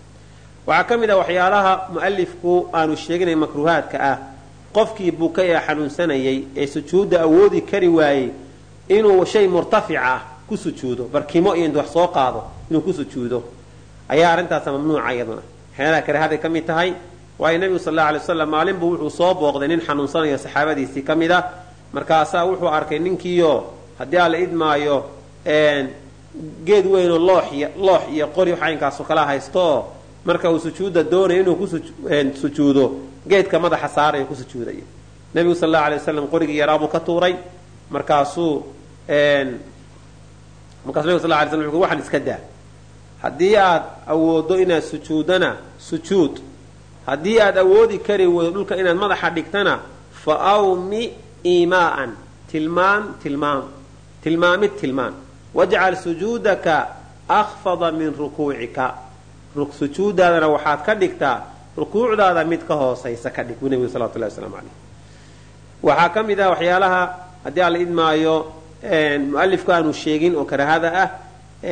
waxaa ka mid ah waxyaalaha mu'alifku aanu sheeginay makruuhaadka ah qofkii bukay ee xanuunsanayay ee sujuudda awoodi kari waayey inuu shay murtafic ah ku sujuudo barkimo iyo wax soo qaado inuu ku sujuudo ayaa arrintaasa mamnuuca iyaduna waxyaalaha karaahaday ka mid tahay. Waayo nebigu sal alla alay waslam maalin buu wuxuu soo booqday nin xanuunsanayo saxaabadiisii ka mid a markaasaa wuxuu arkay ninkiiyo haddii aan la idmaayo geed weynoo loox iyo qori waxaynkaasoo kala haystooo marka uu sujuudda doonayo inuu ku sujuudo geedka madaxa saarayo ku sujuudayo nebigu sal allau alay wasalam qorigii yaraabuu ka tuuray. Markaasuu markasu nebig sal la alay slam wuxu waxaan iska daa haddii aad awooddo inaad sujuudana sujuud. Haddii aad awoodi kari weydo dhulka inaad madaxa dhigtana fa awmi iimaa'an. Tilmaan tilmaam. Tilmaamid tilmaan. Wajcal sujuudaka akfada min rukuucika. Sujuudaadana waxaad ka dhigtaa rukuucdaada mid ka hoosaysa ka dhig. Buu nebigu salawatullahi waslamu caleyh waxaa ka mid ah waxyaalaha haddii aan la idmaayo mu'alifku aanu sheegin oo karahada ah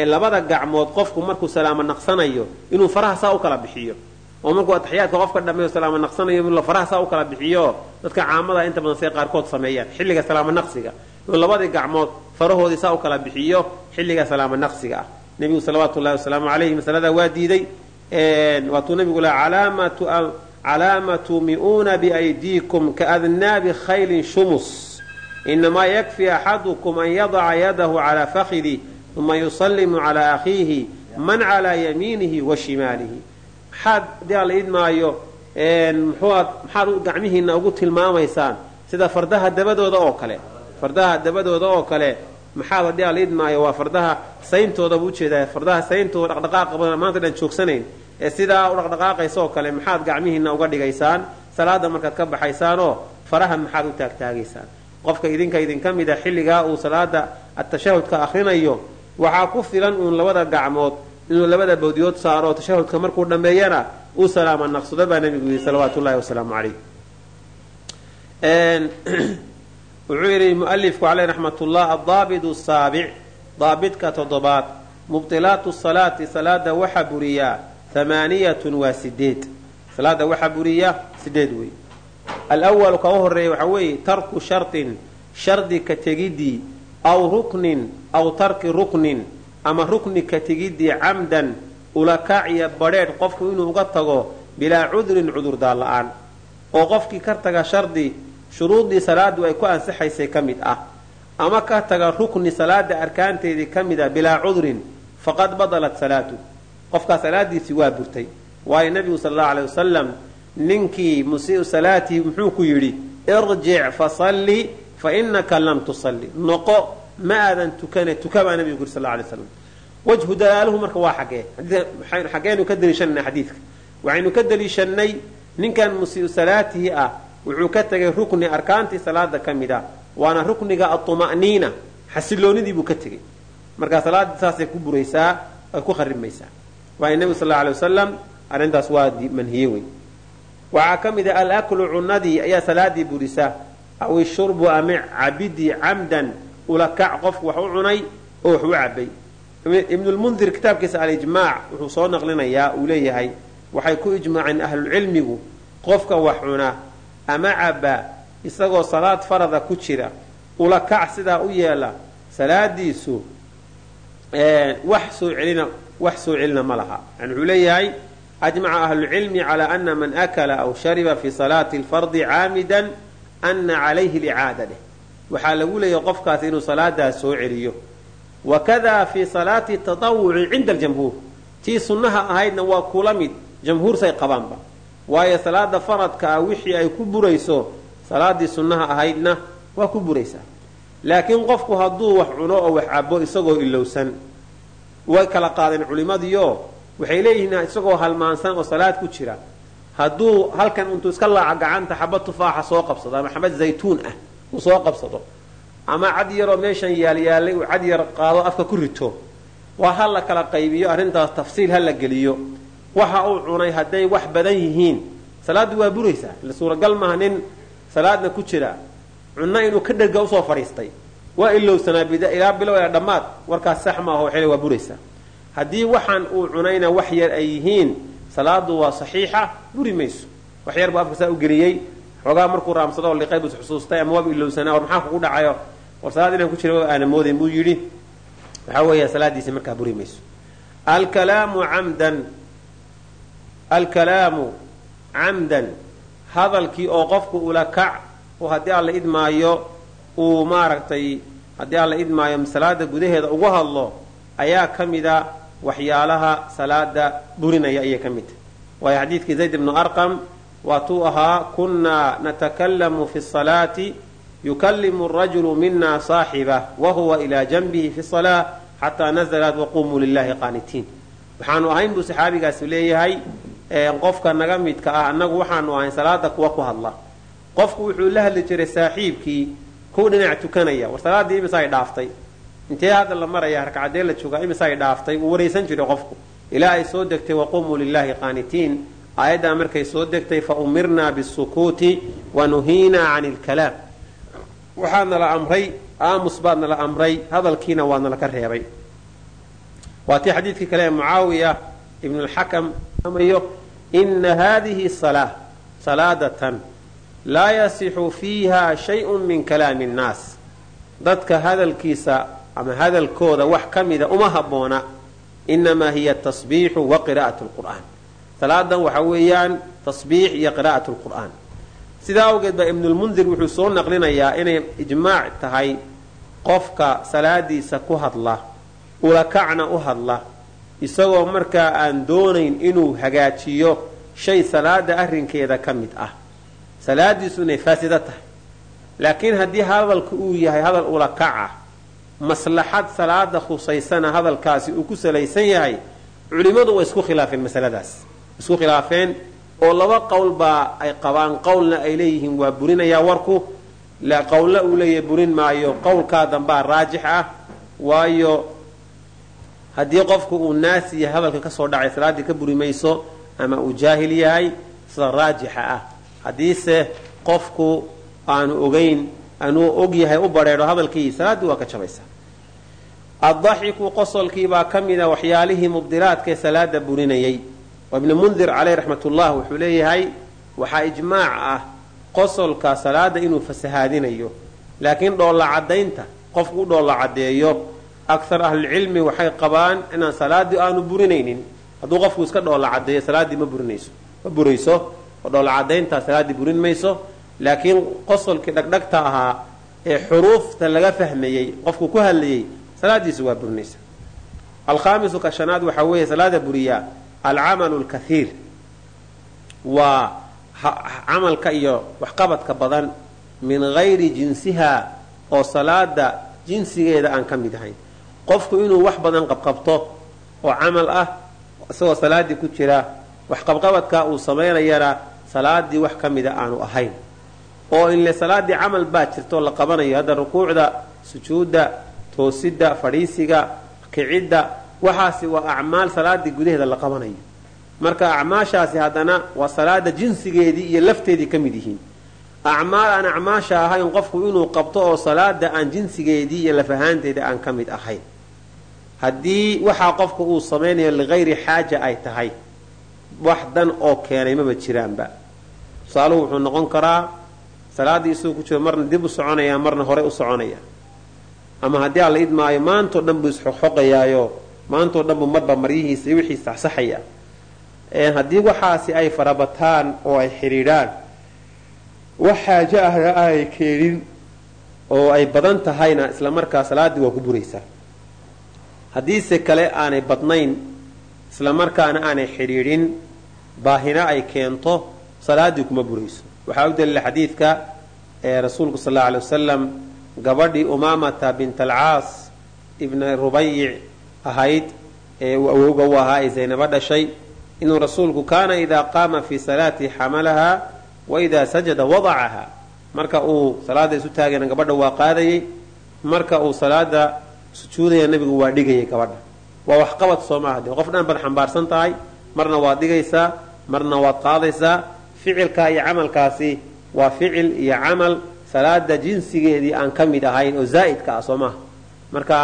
labada gacmood qofku markuu salaamo naqsanayo inuu faraha saa u kala bixiyo. Oo markuu ataxiyaadka qofka dhammeeyo salaamo naqsanayo faraha saa u kala bixiyo dadka caamada inta badan say qaarkood sameeyaan. Xilliga salaamo naqsiga inuu labadii gacmood farahoodii saa u kala bixiyo xilliga salaamo naqsiga ah. Nebigu salawaatu llahi wasalaamu calayhi masaladaa waa diiday. Waatuu nebigu calaamatu mi'uuna biaydiikum kaadnaabi khaylin shumus. Inamaa yakfi axadukum an yadaca yadahu calaa fakhidi uma yusallimu calaa akhiihi man calaa yamiinihi wa shimaalihi maxaad haddii aan la idmaayo maxaad gacmihiina ugu tilmaamaysaan sida fardaha dabadooda oo kale fardaha dabadooda oo kale maxaad haddii aan la idmaayo waa fardaha sayntoodabu u jeedaa fardaha sayntooda dhaqdhaqaaqa badan maanta dhan joogsanayn ee sidaa u dhaqdhaqaaqaysa oo kale maxaad gacmihiina uga dhigaysaan salaada markaad ka baxaysaanoo faraha maxaad u taagtaagaysaan qofka idinka idinka mid a xilligaa uu salaada atashahudka akrinayo waxaa ku filan uun labada gacmood inuu labada bawdiyood saaro tashahudka markuu dhammeeyana uu salaama naqsado baa nebigu yidhi salawaatu ullahi wasalaamu calayh. Wuxuu yidhi mualifku caleyh raxmatullah adaabidu saabic daabidka toddobaad mubtilaatu salaati salaada waxa buriyaa amaaniyatun waa sideed salaada waxa buriya sideed wey alwalu ka u horreeya waxaa weeye tarku shartin shardi ka tegidii aw ruknin aw tarki ruknin ama rukni ka tegidii camdan ulakaaciya badheedh qofku inuu uga tago bilaa cudrin cudurdaar la'aan oo qofkii ka taga shardi shuruuddii salaadu ay ku ansaxaysay ka mid ah ama ka taga rukni salaada arkaanteedii ka mid ah bilaa cudrin faqad badalat salaatu qofkaa salaadiisii waa burtay waayo nebigu sal allau aley wasalam ninkii musii'u salaatihi muxuu ku yidhi irjic fasalli fa inaka lam tusalli noqo ma aadan tukane tuka baa nebigu yuri sal alay slam wajhu dalaaluhu marka waa xagee xaggeenu ka daliishanana xadiidka waxaynu ka daliishanay ninkan musii'u ah wuxuu ka tegay rukni arkaantii salaada ka mid ah waana rukniga atuma'niina xasiloonidii buu ka tegey markaa salaadii saasay ku buraysaa ay ku kharimaysaa waayo nebigu sal alay wasalam arrintaas waa manhiye wey waxaa ka mid ah alaklu cunadii ayaa salaadii burisa aw ishurbu ama cabidii camdan ulakac qofku wax u cunay oo wax u cabay ibnulmundir kitaabkiisa alijmaac wuxuu soo naqlinayaa uu leeyahay waxay ku ijmaaceen ahlulcilmigu qofka wax cuna ama caba isagoo salaad farada ku jira ulakac sidaa u yeela salaadiisu wax soo celina wax soo celina ma laha. Yani wuxuu leeyahay ajmaca ahlucilmi calaa ana man akala aw shariba fi salaati lfardi caamidan ana calayhi licaada dheh. Waxaa lagu leeyahay qofkaasi inuu salaadaas soo celiyo. Wakada fi salaati tatawuci cinda aljamhuur. Tii sunnaha ahaydna waa kula mid. Jamhuursay qabaanba. Waayo salaada faradka ah wixii ay ku burayso salaadii sunnaha ahaydna waa ku buraysaa laakiin qofku hadduu wax cuno oo wax cabo isagoo ilowsan way kala qaadeen culimmadiio waxay leeyihiin isagoo halmaansan oo salaad ku jira hadduu halkan intuu iska laaca gacanta xabad tufaaxa soo qabsado ama xabad zaytuun ah uu soo qabsado ama cad yaroo meeshan yaalyaalay uu cad yar qaado afka ku rito waa ha la kala qaybiyo arrintaas tafsiil ha la geliyo. Waxa uu cunay hadday wax badan yihiin. Salaaddu waa buraysaa ila suuragal maaha nin salaadna ku jira. Cunno inuu ka dherga u soo fadhiistay. Waa ilowsanaa ilaa bilow ilaa dhammaad warkaas sax maaho xili waa buraysaa haddii waxaan uu cunayna wax yar ay yihiin salaadu waa saxiixa buri mayso. Wax yar buu afka saa u geliyey. Xoogaa markuu raamsado oo liqay bus xusuustay ama waaba ilowsanaa war maxaa kugu dhacayo? War salaad inaan ku jira waa aana moodayn buu yidhi. Waxaa weeya salaadiisi markaa buri mayso. Alkalaamu camdan. Alkalaamu camdan. Hadalkii oo qofku ula kac oo haddii alla idmaayo uu maaragtay haddii alla idmaayo salaada gudaheeda ugu hadlo ayaa ka mida waxyaalaha salaada burinaya ayay ka mid. Tahy waayo xadiidkii zayd ibnu arqam waatuu ahaa kunnaa natakalamu fi salaati yukalimu rajulu mina saaxibah wahuwa ilaa janbihi fi salaa xataa nazalat waqumuu lilahi qaanitiin. Waxaanu ahayn buu saxaabigaasi leeyahay qofka naga midka ah annagu waxaanu ahayn salaada kuwa ku hadla. Qofku wuxuu la hadli jiray saaxiibkii kuw dhinac tukanaya war ay dhaaftay intee hadda la maraya ragcadee la joogaa imise ay dhaaftay? Wuu waraysan jiray qofku. Ilaa ay soo degtay waqumuu lilahi qaanitiin. Aayaddaa markay soo degtay fa umirnaa bisukuuti wa nuhiinaa can ilkalaam waxaa nala amray aamus baad nala amray hadalkiina waa nala ka reebay. Waa tii xadiidkii kale ee mucaawiya ibn lxakam amayo ina hadihi salaa salaadatan laa yasixu fiiha shayun min kalaami nnaas. Dadka hadalkiisa ama hadalkooda wax ka mida uma habboona inamaa hiya tasbiixu wa qira'at lqur'aan salaadan waxa weeyaan tasbiix iyo qira'at lqur'aan sidaa awgeed baa ibnulmundir wuxuu soo naqlinayaa inay ijmaac tahay qofka salaadiisa ku hadla ulakacna u hadla isagoo markaa aan doonayn inuu hagaajiyo shay salaada arrinkeeda ka mid ah. Salaadiisu inay faasido tahay laakiin haddii hadalku uu yahay hadal ulakaca maslaxad salaada khusaysana hadalkaasi uu ku salaysan yahay culimmadu way isku khilaafeen masaladaas. Isku khilaafeen oo laba qowl baa ay qabaan qowlna ay leeyihiin waa burinayaa warku. Qowlna uu leeyahay burin maayo. Qowlkaa dambaa raajix ah waayo haddii qofku uu naasi yahay hadalka ka soo dhacay salaaddii ka buri mayso ama uu jaahil yahay sida raajixa ah. Haddiise qofku aanu ogeyn anuu og u badheedho hadalkii salaaddii waa ka jabaysaa addaxiku qosolkiibaa ka mida waxyaalihii mubdilaadkaee salaada burinayay. Oo ibnu mundir caleyh raxmatullah wuxuu leeyahay waxaa ijmaac ah qosolka salaada inuu fasahaadinayo. Laakiin dhoolla caddaynta qofku u dhoolla caddeeyo akar ahlulcilmi waxay qabaan inaan salaadii aanu burinaynin. Hadduu qofku iska dhoolla caddeeyo salaaddii ma burinayso. Ma burayso. Oo dhoolla caddayntaa salaaddii burin mayso laakiin qosolkii dhagdhagta ahaa ee xuruufta laga fahmayey qofku ku hadlayey salaadiisu waa burinaysa alkhaamisu ka shanaad waxaa weeye salaada buriyaa alcamalu lkaiir waa camalka iyo waxqabadka badan min gayri jinsiha oo salaada jinsigeeda aan ka mid ahayn. Qofku inuu wax badan qabqabto oo camal ah isagoo salaadii ku jira waxqabqabadka uu samaynayana salaadii wax ka mida aanu ahayn oo inle salaadii camal baa jirtaoo la qabanayo hadda rukuucda sujuudda toosidda fadhiisiga kicidda waxaasi waa acmaal salaadii gudaheeda la qabanayo. Marka acmaashaasi haddana waa salaada jinsigeedii iyo lafteedii ka mid yihiin. Acmaal aan acmaasha ahayn qofku inuu qabto oo salaada aan jinsigeedii iyo lafahaanteeda aan ka mid ahayn. Haddii waxaa qofka uu samaynayo ligayri xaaja ay tahay wax dan oo keenay maba jiraanba. Tusaaluhu wuxuu noqon karaa salaaddii isagoo ku jiro marna dib u soconaya marna horey u soconaya. Ama haddii aan idmaayo maantao dhan buu isxoqxoqayaayo maantao dhan buu marba maryihiisa iyo wixii saxsaxaya haddii waxaasi ay farabataan oo ay xidhiidhaan wax xaajo ahna aanay keenin oo ay badan tahayna isla markaa salaaddii waa ku buraysaa haddiise kale aanay badnayn isla markaana aanay xidhiidhin baahina ay keento salaaddii kuma burayso waxaa u daliila xadiidka ee rasuulku sal alla alay wasalam gabadhii umaamata bint alcaas ibna rubayic ahayd ee uu awowga u ahaa ay zaynabo dhashay inuu rasuulku kaana idaa qaama fii salaati xamalaha wa idaa sajada wadacaha marka uu salaada isu taagayna gabadha waa qaadayay marka uu salaada sujuudaya nabigu waa dhigayay gabadha. Waa waxqabad soo maaha de qof dhan baad xambaarsan tahay marna waad dhigaysaa marna waad qaadaysaa ficilkaa iyo camalkaasi waa ficil iyo camal salaada jinsigeedii aan ka mid ahayn oo zaa'idka ah soo marka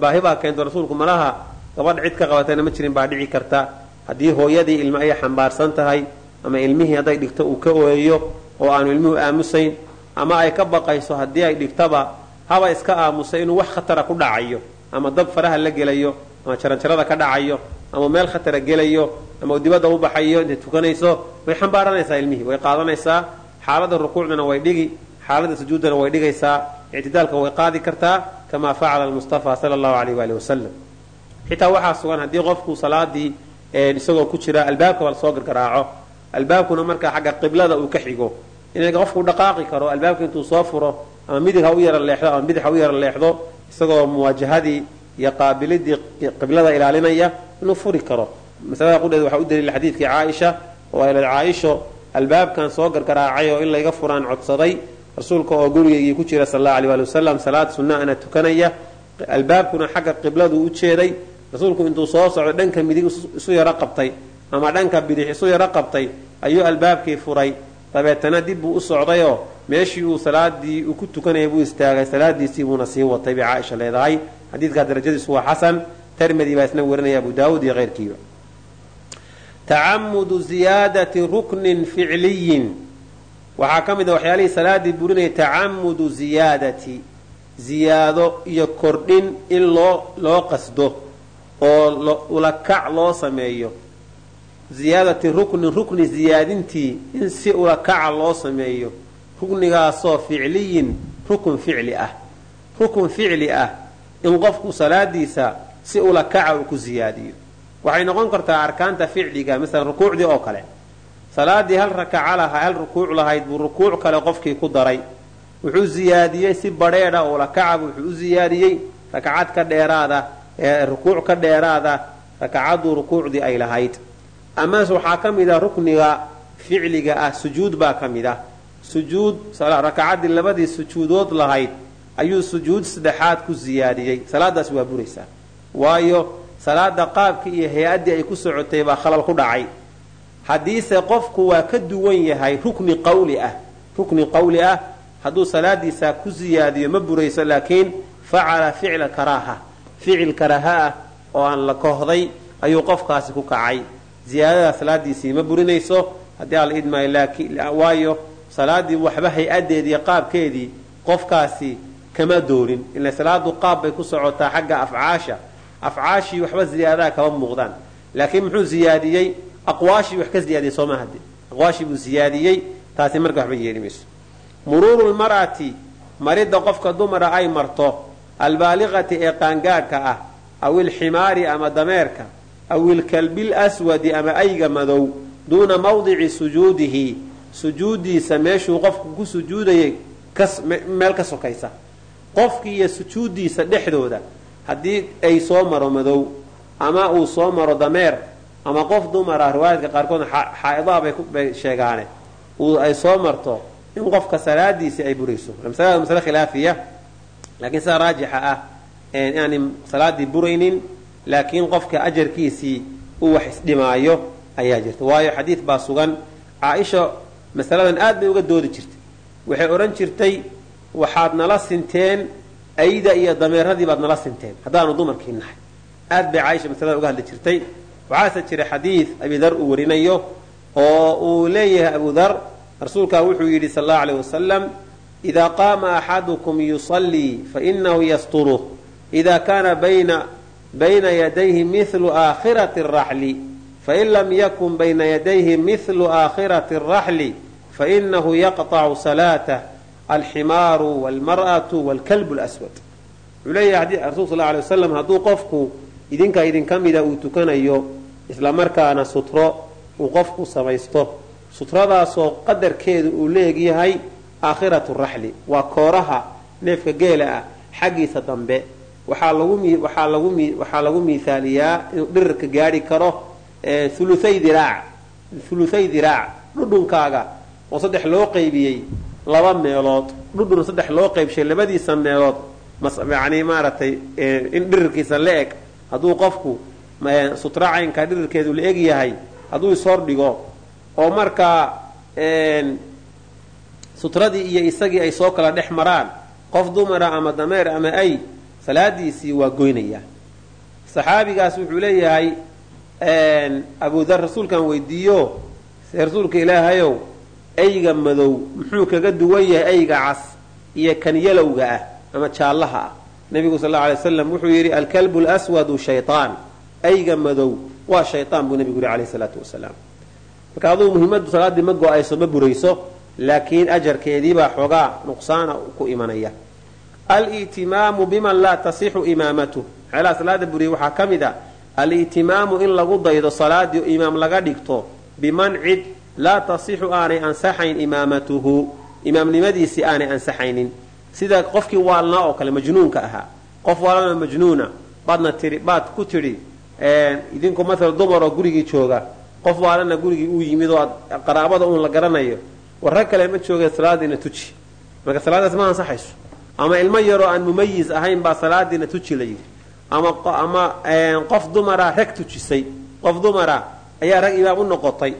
baahi baa keento rasuulku malaha gabadh cid ka qabatayna ma jirin baa dhici karta. Haddii hooyadii ilmo ay xambaarsan tahay ama ilmihii hadday dhigto uu ka ooyayo oo aanu ilmuhu aamusayn ama ay ka baqayso haddii ay dhigtaba haba iska aamusay inuu wax khatara ku dhacayo ama dab faraha la gelayo ama jaranjarada ka dhacayo ama meel khatara gelayo ama dibadda u baxayo intay tukanayso way xambaaranaysaa ilmihii way qaadanaysaa xaaladda rukuucdana way dhigi xaaladda sujuuddana way dhigaysaa ictidaalka way qaadi kartaa kamaa facala almustafa sala allahu aleyh waali wasalam xitaa waxaa sugan haddii qofku salaadii isagoo ku jira albaabkaba la soo gargaraaco. Albaabkuna markaa xagga qiblada uu ka xigo. In qofku dhaqaaqi karo albaabka intuu soo furo ama midig ha u yara leexdo ama bidix ha u yara leexdo isagoo muwaajahadii iyo qaabilidii qiblada ilaalinaya inuu furi karo. Masalada qudheed waxaa u daliila xadiidkii caaisha oo ay caaisho albaabkan soo gargaraacay oo in layga furaan codsaday rasuulka oo gurigaygii ku jira sal allau alay wasalam salaad sunna ana tukanaya. Albaabkuna xagga qibladu u jeeday. Rasuulku intuu soo socdo dhanka midig isu yaro qabtay ama dhanka bidix isu yaro qabtay ayuu albaabkii furay. Dabeetana dib buu u socdayoo meeshii uu salaadii uu ku tukanayay buu istaagay salaadiisii buuna sii watay bay caaisha leedahay xadiidkaa darajadiisu waa xasan termedi baa isna warinaya abu daawuud iyo keyrkiiba. Tacamudu ziyaadati ruknin ficliyin. Waxaa ka mid a waxyaalihii salaadii burinaya tacamudu ziyaadati. Ziyaado iyo kordhin in loo loo qasdo oo ulakac loo sameeyo. Ziyaadati ruknin rukni ziyaadintii in si ulakaca loo sameeyo. Ruknigaasoo ficliyin rukun ficli ah. Rukun ficli ah in qofku salaadiisa si ulakaca uu ku ziyaadiyo. Waxay noqon kartaa arkaanta ficliga masalan rukuucdii oo kale. Salaadii hal rakaca laha hal rukuuc lahayd buu rukuuc kale qofkii ku daray. Wuxuu ziyaadiyey si badheedha ulakacaba wuxuu u ziyaadiyey. Rakacad ka dheeraada ee rukuuc ka dheeraada rakacaduu rukuucdii ay lahayd. Amase waxaa ka mid ah rukniga ficliga ah sujuud baa ka mid ah. Sujuud rakacaddii labadii sujuudood lahayd ayuu sujuud saddexaad ku ziyaadiyey salaadaas waa buraysaa. Waayo salaada qaabkii iyo hay'addii ay ku socotay baa khalal ku dhacay. Haddiise qofku waa ka duwan yahay rukni qawli ah. Rukni qawli ah hadduu salaadiisa ku ziyaadiyo ma burayso laakiin facala ficla karaaha. Ficil karaaha ah oo aan la kohday ayuu qofkaasi ku kacay. Ziyaadada salaadiisii ma burinayso. Haddii alla idmaayo waayo salaadii waxba hay'adeedii qaabkeedii qofkaasi kama doonin. Ila salaadu qaab bay ku socotaa xagga afcaasha. Afcaashii waxba ziyaadaha kama muuqdaan. Laakiin muxuu ziyaadiyey? Aqwaashii wax ka ziyaadiyey sooma hade aqwaashii buu ziyaadiyey taasi marka waxba yeeli mayso. Muruuru lmar'ati maridda qofka dumara ay marto albaaliqati ee qaangaadhka ah aw ilximaari ama dameerka aw ilkalbil aswadi ama ayga madow duuna mawdici sujuudihi sujuudiisa meeshuu qofku ku sujuudayay meel ka sokaysa qofkii iyo sujuudiisa dhexdooda haddii ay soo maro madow ama uu soo maro dameer ama qof dumara riwaayadka qaarkood xaa'idaha bay sheegaane ay soo marto in qofka salaadiisii ay burayso. Masalada masale khilaafiya. Laakiin sida raajixa ah inaanay salaadii buraynin laakiin qofka ajarkiisii uu wax isdhimaayo ayaa jirta. Waayo xadiid baa sugan caaisha masaladan aad bay uga doodi jirtay. Waxay odhan jirtay waxaad nala sinteen ayda iyo dameeradii baad nala sinteen. Haddaanu dumarkii nahay. Aad bay caaisha masalada uga hadli jirtay. Waxaase jira xadiid abidar uu warinayo oo uu leeyahay abu dar rasuulkaa wuxuu yidhi sal allau aleyh wasalam idaa qaama axadukum yusallii fainahu yasturuh. Ida kaana bayna yadayhi mihlu aakhirati araxli fain lam yakun bayna yadayhi mihlu aakhirati araxli fainahu yaqطacu salaatah alximaaru walmar'atu walkalbu lswad wuxuu leeyahay rasul sal alay wasalam hadduu qofku idinka idinka mida uu tukanayo isla markaana sutro uu qofku samaysto sutradaasoo qadarkeedu uu leegyahay aakhiratu raxli waa kooraha neefka geela ah xaggiisa dambe. Waxaa lagu miihaaliyaa inuu dhirirka gaadhi karo uluay diraac dhudhunkaaga oo saddex loo qaybiyey laba meelood dhudhun saddex loo qaybshay labadiisa meelood yani maaragtay in dhirirkiisa la eg hadduu qofku sutra caynka dhirirkeedu la eg yahay hadduu ishordhigo oo markaa sutradii iyo isagii ay soo kala dhex maraan qof dumara ama dameer ama ay salaadiisii waa goynayaa saxaabigaas wuxuu leeyahay abudar rasuulkan weydiiyo rasuulka ilaahayow ayga madow muxuu kaga duwan yahay ayga cas iyo kan yalowga ah ama jaallaha ah. Nebigu sal allau alay waslam wuxuu yidhi alkalbu lswadu shaytaan. Ayga madow waa shaytaan buu nebigu yihi alayh salaatu wasalaam. Marka aduu muhiimadu salaaddii ma go'ayso ma burayso laakiin ajarkeediibaa xoogaa nuqsaana ku imanaya. Alitimaamu biman laa tasixu imaamatu waxyaalaha salaada buriya waxaa ka mid a alitimaamu in lagu daydo salaadii imaam laga dhigto biman cid laa tasixu aanay ansaxayn imaamatuhu imaamnimadiisii aanay ansaxaynin. Sida qofkii waalnaa oo kale majnuunka ahaa. Qof waalana majnuuna baadna tii baad ku tidhi idinku maala dumar oo gurigii jooga. Qof waalana gurigii uu yimid oo qaraabada uun la garanayo war rag kale ma jooga salaadiina tuji. Marka salaadaas ma ansaxayso. Ama ilmo yaroo aan mumayis ahayn baa salaadiina tuji la yidhi. Ama qof dumara rag tujisay. Qof dumara ayaa rag imaam u noqotay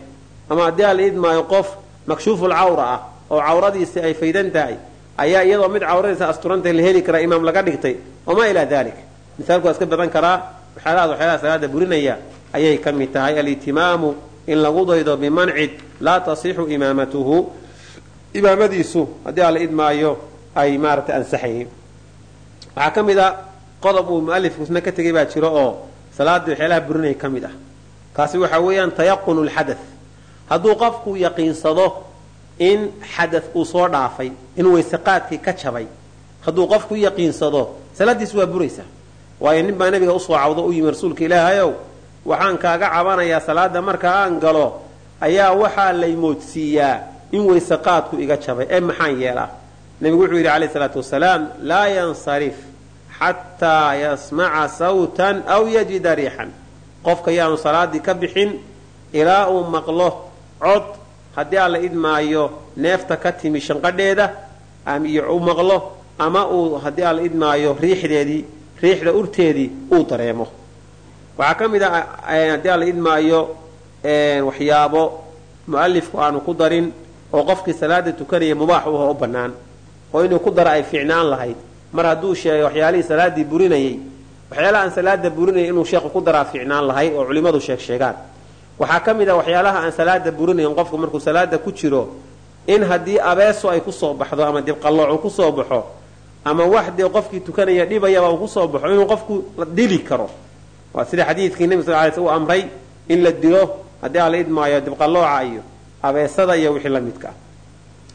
ama haddii a la idmaayo qof makshuuful cawra ah oo cawradiisi ay faydan tahay ayaa iyadoo mid cawradiisa asturanta la heli karaa imaam laga dhigtay wamaa ilaa dalik misaalku iska badan karaa waxyaalahaas waxyaalaha salaada burinaya ayay ka mid tahay. Alitimaamu in lagu daydo bimancid laa tasixu imaamatuhu. Imaamadiisu haddii a la idmaayo ay maaragtay ansaxaynin waxaa ka mid a qodob uu mualifku isna ka tegay baa jiro oo salaadii waxyaalaha burinaya ka mid ah. Kaasi waxaa weeyaan tayaqunu lxadath hadduu qofku yaqiinsado in xadath uu soo dhaafay in weyseqaadkii ka jabay hadduu qofku yaqiinsado salaadiis waa buraysa waayo nin baa nabiga u soo cawdo u yimi rasuulka ilaahayow waxaan kaaga cabanayaa salaada marka aan galo ayaa waxaa laymoodsiiyaa in weyseqaadku iga jabay. Ee maxaan yeelaa. Nebigu wuxuu yidhi alayh salaatu wasalaam laa yansarif xataa yasmaca sawtan aw yajida riixan. Qofka yaanu salaadii ka bixin ilaa uu maqlo cod haddii aan la idmaayo neefta ka timi shanqadheeda iyo u maqlo ama uu haddii aan idmaayo riixdeedii riixda urteedii uu dareemo. Waxaa ka mid a haddii aan la idmaayo waxyaabo mu'alifku aanu ku darin oo qofkii salaada tukanaya mubaax u aho u bannaan oo inuu ku daro ay fiicnaan lahayd. Mar hadduu sheegay waxyaalihii salaadii burinayay waxyaalaha aan salaada burinayay inuu sheekhu ku daraa fiicnaan lahay oo culimmadu sheeg sheegaan waxaa ka mid a waxyaalaha aan salaada burinayn qofku markuu salaada ku jiro in haddii abeeso ay ku soo baxdo ama dibqallooc uu ku soo baxo ama wax dee qofkii tukanaya dhibayaba uu ku soo baxo inuu qofku la dili karo. Waa sida xadiidkii nebi sal lay sl uu amray in la dilo haddii aan la idmaayo dibqallooca iyo abeesada iyo wixii la midka. Ah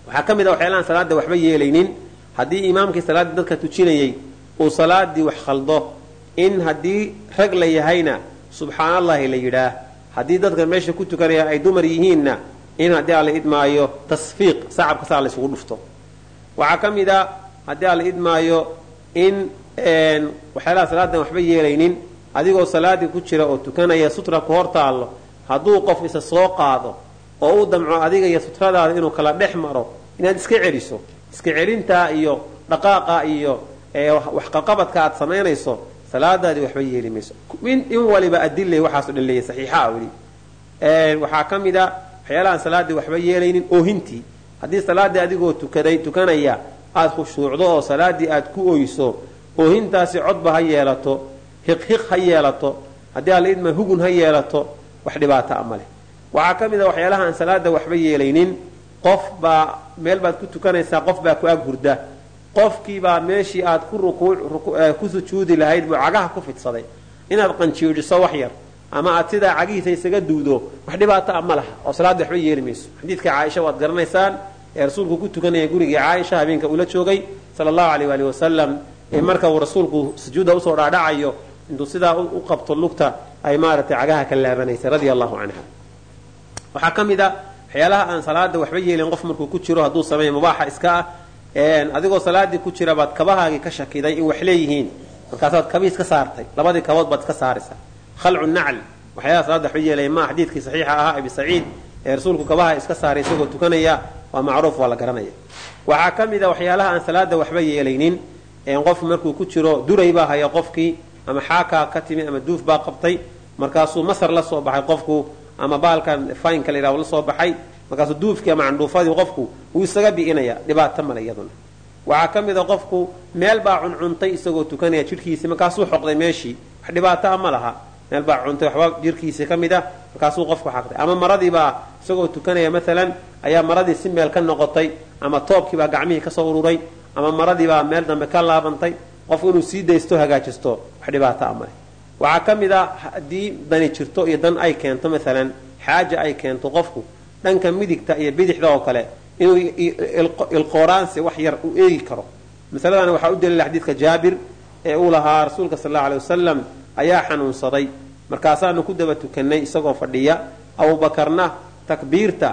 waxaa ka mid a waxyaalahaan salaada waxba yeelaynin haddii imaamkii salaaddii dadka tujinayay uu salaadii wax khaldo in haddii rag la yahayna subxaan allahi la yidhaah haddii dadka meesha ku tukanaya ay dumar yihiinna in haddii aan idmaayo tasfiiq sacabka saa la isugu dhufto. Waxaa ka mid a haddii aan idmaayo in waxyaalaha salaadan waxba yeelaynin adigoo salaadii ku jira oo tukanaya sutra ku hor taallo hadduu qof isa soo qaado oo u damco adiga iyo sutradaada inuu kala dhex maro inaad iska celiso. Iska celintaa iyo dhaqaaqa iyo waxqaqabadka aad samaynayso salaadaadii waxba yeeli mayso. In waliba adilay waxaaso dhan leeyahy saxiixaa weli. Waxaa ka mid a waxyaalahaan salaaddii waxba yeelaynin oohintii haddii salaaddii adigoo tukaday tukanaya aad khushuucdo oo salaaddii aad ku oyso oohintaasi codba ha yeelato hiqhiq ha yeelato haddii aan la idma hugun ha yeelato wax dhibaato a ma leh. Waxaa ka mid a waxyaalaha aan salaada waxba yeelaynin qof baa meel baad ku tukanaysaa qof baa ku ag hurda qofkiibaa meeshii aad ku ku sujuudi lahayd buu cagaha ku fidsaday. Inaad qanjiidhiso wax yar ama aad sidaa cagihiisa isaga duudo wax dhibaato a ma laha oo salaada waxba yeeli mayso. Xadiidka caaisha waad garanaysaan ee rasuulku ku tukanaya gurigii caaisha habeenka uula joogay sala allahu aleyh waali wasalam ee marka uu rasuulku sujuudda u soo dhaadhacayo intuu sidaa u qabto lugta ay maaragtay cagaha ka laabanaysay radia allahu canha waxaa ka mid a waxyaalaha aan salaada waxba yeelin qof markuu ku jiro hadduu sameeya mubaaxa iska ah adigoo salaadii ku jira baad kabahaagii ka shakiday in wax leeyihiin. Markaasaad kabii iska saartay. Labadii kabood baad iska saaraysaa. Khalcu nacl. Waxyaalaha salaada waxba yeelaya ma xadiidkii saxiixa ahaa abi saciid ee rasuulku kabaha iska saaray isagoo tukanaya waa macruuf waa la garanaya. Waxaa ka mid a waxyaalaha aan salaada waxba yeelaynin. Qofku markuu ku jiro duray baa haya qofkii ama xaakaa ka timi ama duuf baa qabtay. Markaasuu masar la soo baxay qofku ama baalkan faynka la yidhahdo la soo baxay markaasuu ama candhuufadii qofku wuu isaga bi'inaya dhibaato male iyaduna. Waxaa ka mid a qofku meel baa cuncuntay isagoo tukanaya jidhkiisii markaasuu xoqday meeshii wax dhibaataa ma laha. Meel baa cuntay waxba jirkiisii ka mid a markaasuu qofku xaqday. Ama maradiibaa isagoo tukanaya maalan ayaa maradii si meel ka noqotay ama toobkiibaa gacmihii ka soo ururay ama maradiibaa meel dambe ka laabantay qofku inuu sii daysto hagaajisto wax dhibaataa male waxaa ka mid a haddii dani jirto iyo dan ay keento maalan xaaja ay keento qofku dhanka midigta iyo bidixda oo kale inuu ilqooraansi wax yar u eegi karo. Masaladan waxaa u daliila xadiidka jaabir ee uu lahaa rasuulka sal allau alay wasalam ayaa xanuunsaday. Markaasaanu ku daba tukanay isagoo fadhiya abuubakarna takbiirta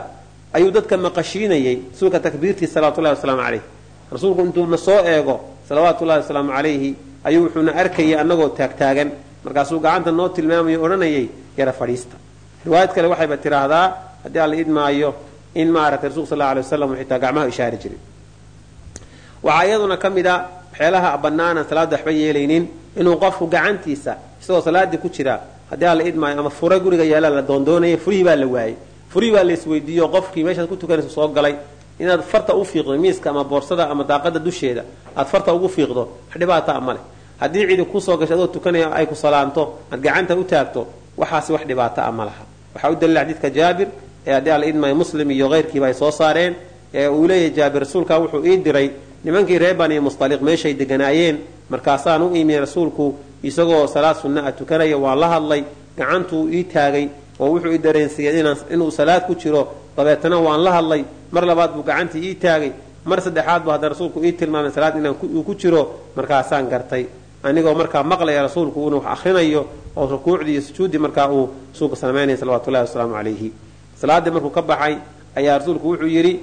ayuu dadka maqashiinayay rasuulka takbiirtii salawatullahi wasalaamu calayh. Rasuulku intuuna soo eego salawaatullahi wasalaamu calayhi ayuu wuxuuna arkayay annagoo taagtaagan. Markaasuu gacanta noo tilmaamayo odhanayay yara fadhiista. Riwaayad kale waxayba tidhaahdaa haddii alla idmaayo in maaragtay rasulka sal alay waslam xitaa gacmaha ishaari jiray. Waxaa iyaduna ka mid a waxyaalaha bannaanan salaadda waxba yeelaynin inuu qofku gacantiisa isagoo salaadii ku jira haddii alla idmaayo ama fure guriga yaalla la doondoonaya furihii baa la waayey. Furihii baa la isweydiiyo qofkii meeshaad ku tukanaysa soo galay. Inaad farta u fiiqdo miiska ama boorsada ama daaqada dusheeda aad farta ugu fiiqdo wax dhibaata ma leh. Haddii cidi ku soo gashay adoo tukanaya ay ku salaanto aad gacanta u taagto waxaasi wax dhibaata a ma laha. Waxaa u daliila xadiidka jaabir ee haddii alla idmaayo muslim iyo keyrkiiba ay soo saareen ee uu leeyahay jaabir rasuulka wuxuu ii diray nimankii reer bani mustaliq meeshay deganaayeen markaasaan u imi rasuulku isagoo salaad sunna a tukanaya waa la hadlay gacantuu ii taagay oo wuxuu ii dareensiiyey inuu salaad ku jiro dabeetana waan la hadlay mar labaad buu gacantii ii taagay mar saddexaad bu haddana rasuulku ii tilmaamay salaad inaan uu ku jiro markaasaan gartay. Anigoo markaa maqlaya rasuulku inuu wax akrinayo oo rukuucdii iyo sujuuddii markaa uu rasuulka samaynaya salawatullahi wasalaamu calayhi salaaddii markuu ka baxay ayaa rasuulku wuxuu yidhi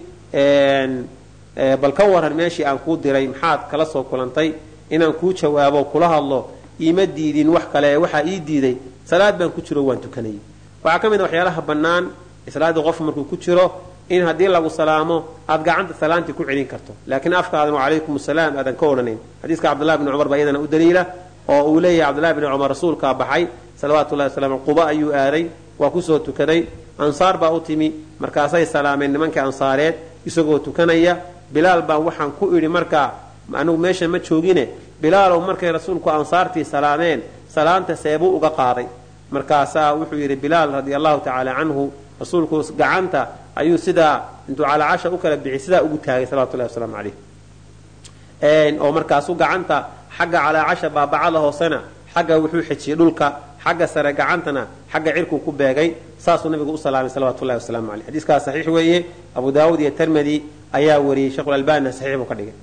bal ka waran meeshii aan kuu diray maxaad kala soo kulantay? Inaan kuu jawaabo kula hadlo iima diidin wax kale ee waxaa ii diiday. Salaad baan ku jiro waan tukanayay waxaa ka mid a waxyaalaha bannaan salaaddii qofku markuu ku jiro in haddii lagu salaamo aad gacanta salaantii ku celin karto. Laakiin afkaadan calaykum asalaam aadan ka odhanayn. Xadiiska cabdullahi bni cumar baa iyadana u daliila oo uu leeyahay cabdullahi bni cumar rasuulkaa baxay salawatullahi wasalam quba ayuu aaday waa ku soo tukaday. Ansaar baa u timi. Markaasay salaameen nimankii ansaareed isagoo tukanaya. Bilaal baan waxaan ku idhi markaa anigu meesha ma joogine. Bilaalow markay rasuulku ansaartii salaameen salaanta seebuu uga qaaday. Markaasaa wuxuu yidhi bilaal radia allahu tacaala canhu rasuulku gacanta ayuu sidaa intuu calaacasha u kala bixi sidaa ugu taagay salawatullahi wasalaamu calayh. Oo markaasu gacanta xagga calaacasha baabacada hoosena xagga wuxuu xejiyey dhulka xagga sare gacantana xagga cirkuu ku beegay saasuu nabigu u salaamay salawatullahi wasalaamu caleyh xadiiskaas saxiix weeye abu daawuud iyo tirmidi ayaa wariyey sheekhulalbaanina saxiix buu ka dhigay.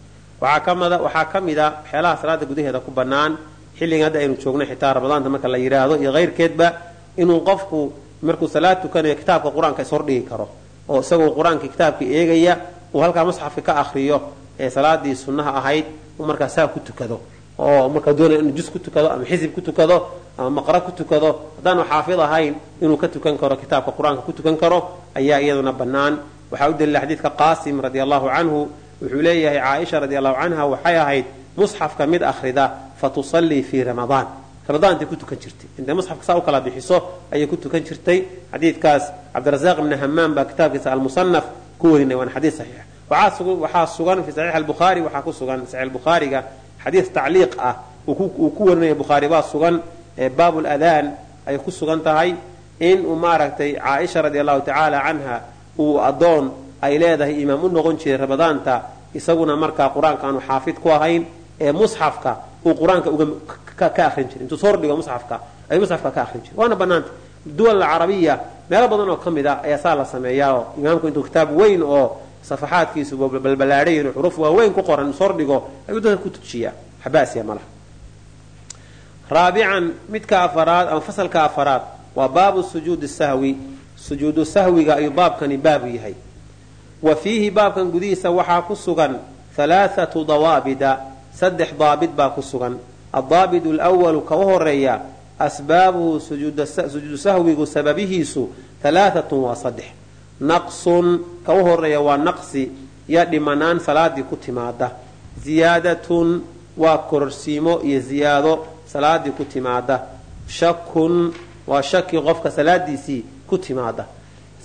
Waxaa ka mid a waxyaalaha salaada gudaheeda ku bannaan xilligan hadda aynu joogno xitaa ramadaanta marka la yidhaahdo iyo keyrkeedba inuu qofku markuu salaad tukanayo kitaabka qur'aanka ishordhigi karo oo isagoo qur'aanka kitaabka eegaya uu halkaa musxafka ka akriyo ee salaadii sunnaha ahayd uu markaa saa ku tukado oo markaa doonaya inuu jus ku tukado ama xisib ku tukado ama maqra ku tukado. Haddaanu xaafid ahayn inuu ka tukan karo kitaabka qur'aanka ku tukan karo ayaa iyaduna bannaan. Waxaa u daliila xadiidka qaasim radi allahu canhu. Wuxuu leeyahay caaisha radi allahu canha waxay ahayd musxafka mid akhrida fa fii ramadaan. Ramadaantay ku tukan jirtay. Intay musxafka saa u kala bixiso ayay ku tukan jirtay. Xadiidkaas cabdirasaaq ibni hamaan baa kitaabkiisa almusanaf ku warinay waana xadiid saxiix. Waxaa sugan fi saxiix albukhaari waxaa ku sugan saxiix bukhaariga xadiid tacliiq ah uu ku warinaya bukhaari baa sugan baabu ladaan ay ku sugan tahay in uu maaragtay caaisha radi allahu tacaala canha uu addoon ay leedahay imaam u noqon jiray ramadaanta isaguna markaa qur'aanka aanu xaafid ku ahayn ee musxafka uu qur'aanka ka ahrin jiray. Intuu sordhigo musxafka ayuu musxafka ka ahrin jiray. Waana bannaanta duwal carabiya meelo badan oo ka mid a ayaa saa la sameeyaa oo imaamku intuu kitaab weyn oo safaxaadkiisu balbalaadhayin xuruf waaweyn ku qoran sordhigo ayuu dadka ku tujiyaa. Xabaasiya malaha raabican midka afaraad ama fasalka afaraad waa baabu sujuudi sahwi. Sujuudu sahwiga ayuu baabkani baabu yahay. Wa fiihi baabkan gudihiisa waxaa ku sugan halaathatu dawaabida. Saddex daabid baa ku sugan. Addaabid alwalu ka u horreeya asbaabuhu sujuudu sahwigu sababihiisu halaaatun waa saddex naqsun ka u horreeya waa naqsi iyo dhimanaan salaadii ku timaada ziyaadatun waa kororsiimo iyo ziyaado salaadii ku timaada shakun waa shaki qofka salaadiisii ku timaada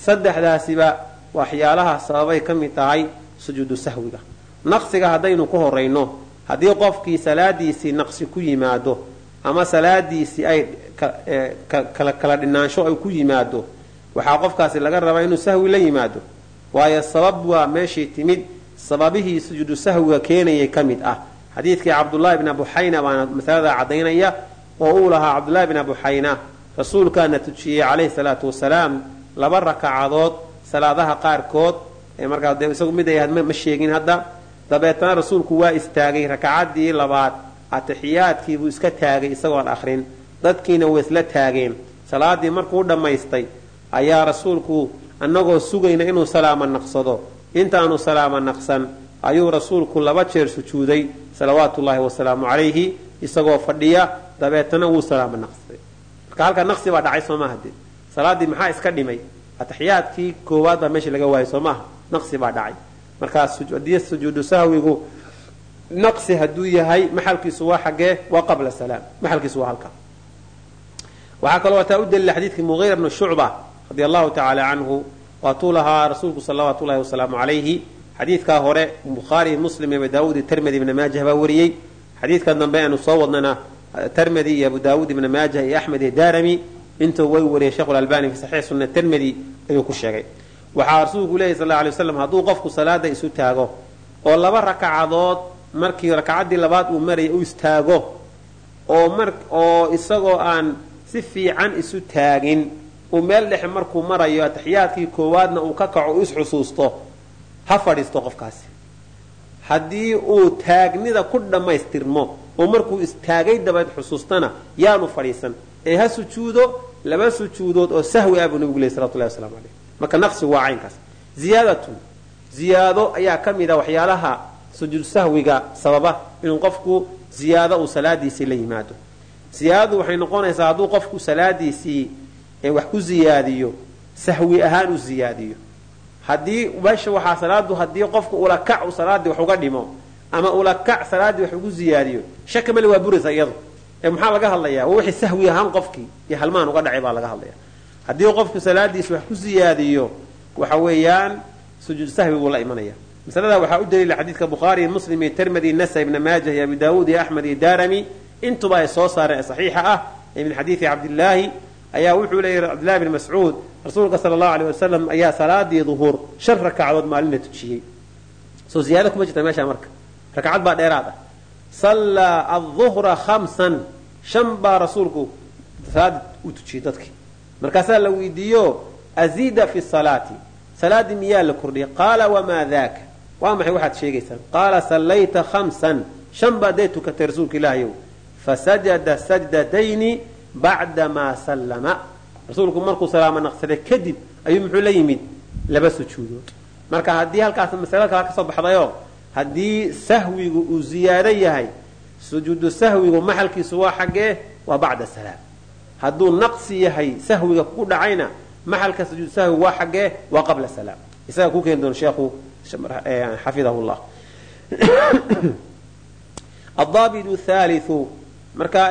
saddexdaasiba waxyaalaha sababay ka mid tahay sujuudu sahwiga. Naqsiga haddaynu ku horayno haddii qofkii salaadiisii naqsi ku yimaado ama salaadiisii ay kala dhinaansho ay ku yimaado waxaa qofkaasi laga rabaa inuu sahwi la yimaado. Waayo sabab waa meeshii timid sababihii sujuudu sahwiga keenayay ka mid ah. Xadiidkii cabdullaahi bn abuxayna baana masalada caddaynaya oo uu lahaa cabdullaahi bn abuxayna rasuulkaana tujiyey calayhi salaatu wasalaam laba rakacadood salaadaha qaarkood. Markaa de isagu mid ay ahayd ma sheegin hadda. Dabeetana rasuulku waa istaagay rakacaddii labaad. Atixiyaadkii buu iska taagay isagoon akhrin. Dadkiina way isla taageen. Salaadii markuu dhammaystay ayaa rasuulku annagoo sugayna inuu salaama naqsado. Intaanu salaama naqsan ayuu rasuulku laba jeer sujuuday salawaatullaahi wasalaamu calayhi isagoo fadhiya dabeetana wuu salaama naqsaday marka halka naqsi baa dhacay soo maaha dee salaaddii maxaa iska dhimay? Atixiyaadkii koowaad baa meesha laga waayay soo maaha naqsi baa dhacay. Markaa haddii sujuudu sahwigu naqsi hadduu yahay maxalkiisu waa xaggee waa qabla salaam. Maxalkiisu waa halka. Waxaa kaloo wataa u daliila xadiidkii mugiira bnu shucba radi allahu tacaala canhu waatuu lahaa rasuulku salawaatu llahi wasalaamu calayhi. Xadiidkaa hore bukhaari muslim abu daawuud iyo termedi ibna maajah baa wariyey. Xadiidkan dambe aanu soo wadnana termedi iyo abu daawuud ibna maajah iyo axmed iyo daarami. Intuu way wariyey sheekhu lalbani fi saxiix sunna termedi ayuu ku sheegay. Waxaa rasuulku leeyahy sal alay waslam hadduu qofku salaada isu taago oo laba rakacadood markii rakacaddii labaad uu maraya u istaago oo isagoo aan si fiican isu taagin uu meel dhexe markuu marayo atixiyaadkii koowaadna uu ka kaco u isxusuusto ha fadhiisto qofkaasi. Haddii uu taagnida ku dhammaystirmo oo markuu istaagay dabaed xusuustana yaanu fadhiisan. Ee ha sujuudo laba sujuudood oo sahwi ah buu nabigu ley salawatullahi waslamu caleyh marka naqsigu waa caynkaas. Ziyaadatun. Ziyaado ayaa ka mid a waxyaalaha sujuud sahwiga sababa inuu qofku ziyaado uu salaadiisii la yimaado. Ziyaadadu waxay noqonaysaa hadduu qofku salaadiisii wax ku ziyaadiyo sahwi ahaan u ziyaadiyo. Haddii meesha waxaa salaadu haddii qofku ulakac salaadii wax uga dhimo ama ulakac salaadii wax ugu ziyaadiyo shaka male waa buraysa iyadu. Ee maxaa laga hadlayaa? Waa wixii sahwi ahaan qofkii iyo halmaan uga dhacay baa laga hadlaya haddii qofku salaadiisa wax ku ziyaadiyo waxa weeyaan sujuud sahwi buu la imanaya. Masalada waxaa u daliila xadiidka bukhaari muslim iyo nasa ibna maajah iyo abi daawuud iyo axmed iyo daarami. Intuba ay soo saareen ee saxiixa ah. Ee min xadiidi cabdillaahi ayaa wuxuu leeyahy cabdillahi bn mascuud rasuulka sala allahu aleyh wasalam ayaa salaadii duhuur shan rakacdood maalinna tujiyey soo ziyaado kuma jirta meesha marka. Rakcad baa dheeraad ah. Sallaa aduhra khamsan shan baa rasuulku salaadii u tujiyey dadkii markaasaa la weydiiyo aziida fi salaati. Salaadii miyaa la kordhiyay qaala wamaa daaka waa maxay waxaad sheegaysaan qaala sallayta khamsan. Shan baa dee tukatay rasuulka ilaahayow fasajada sajdatayni bacda maa sallama rasuulku markuu salaamo naqsaday kadib ayuu muxuu la yimid? Laba sujuudood. Marka haddii halkaas masalo kala ka soo haddii sahwigu uu ziyaado yahay sujuudu sahwigu maxalkiisu waa xaggee waa bacda salaam. Hadduu naqsi yahay sahwiga ku dhacayna maxalka sujuud sahwigu waa xaggee waa qabla salaam. Isaga ku keeni doona sheekhu xafidahu llah adaabitu thaalithu. Marka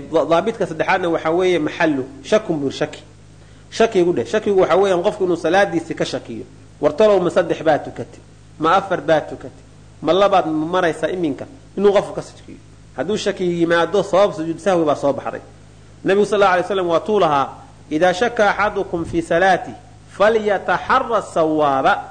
daabidka saddexaadna waxaa weeye maxalu shakun bur shaki. Shakigu dheh. Shakigu waxaa weeyaan qofku inuu salaadiisii ka shakiyo. Wartalow ma saddex baa tukatay ma afar baa tukatay ma labaad ma maraysaa iminka inuu qofku ka shakiyo. Hadduu shaki yimaado sabab sujuud sahwi baa soo baxday. Nabigu sal alay slam waa tuu lahaa idaa shaka axadukum fii salaatih falyataxara sawaaba.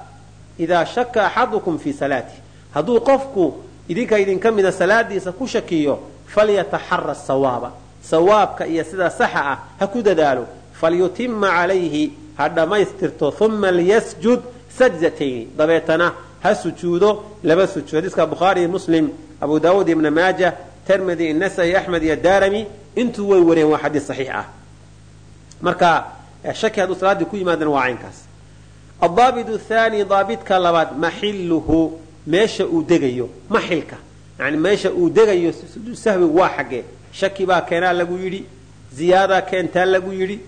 Idaa shaka axadukum fii salaatih hadduu qofku idinka idinka mida salaadiisa ku shakiyo falyataxara sawaaba sawaabka iyo sida saxa ah ha ku dadaalo falyutima calayhi ha dhammaystirto uma lyasjud sajdatayni dabeetana ha sujuudo laba sujuud xadiiska bukhaari iyo muslim abu daawuud ibna maaja termidi nasai axmed iyo daarami intuu way wareen waa xadiis saxiix ah marka shaki hadduu salaaddii ku yimaadana waa caynkaas adaabitu thaani daabidka labaad maxiluhu meesha uu degayo maxilka yani meesha uu degayo sujuud sahwigu waa xaggee. Shaki baa keenaa lagu yidhi ziyaadaa keentaa lagu yidhi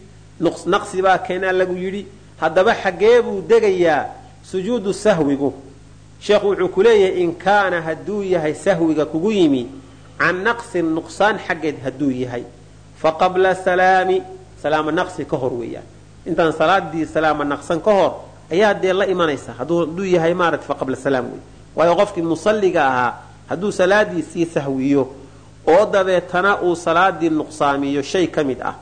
naqsi baa keenaa lagu yidhi. Haddaba xaggee buu degayaa sujuudu sahwigu. Sheekhu wuxuu ku leeyahay in kaana hadduu yahay sahwiga kugu yimi can naqsin nuqsaan xaggeed hadduu yahay. Fa qabla salaami salaama naqsi ka hor weeyaan. Intaan salaadii salaama naqsan ka hor ayaa dee la imanaysa. Hadduu yahay maarata fa qabla salaam wey waayo qofkii musalliga ahaa hadduu salaadiisii sahwiyo oo dabeetana uu salaadii nuqsaamiyo shay ka mid ah.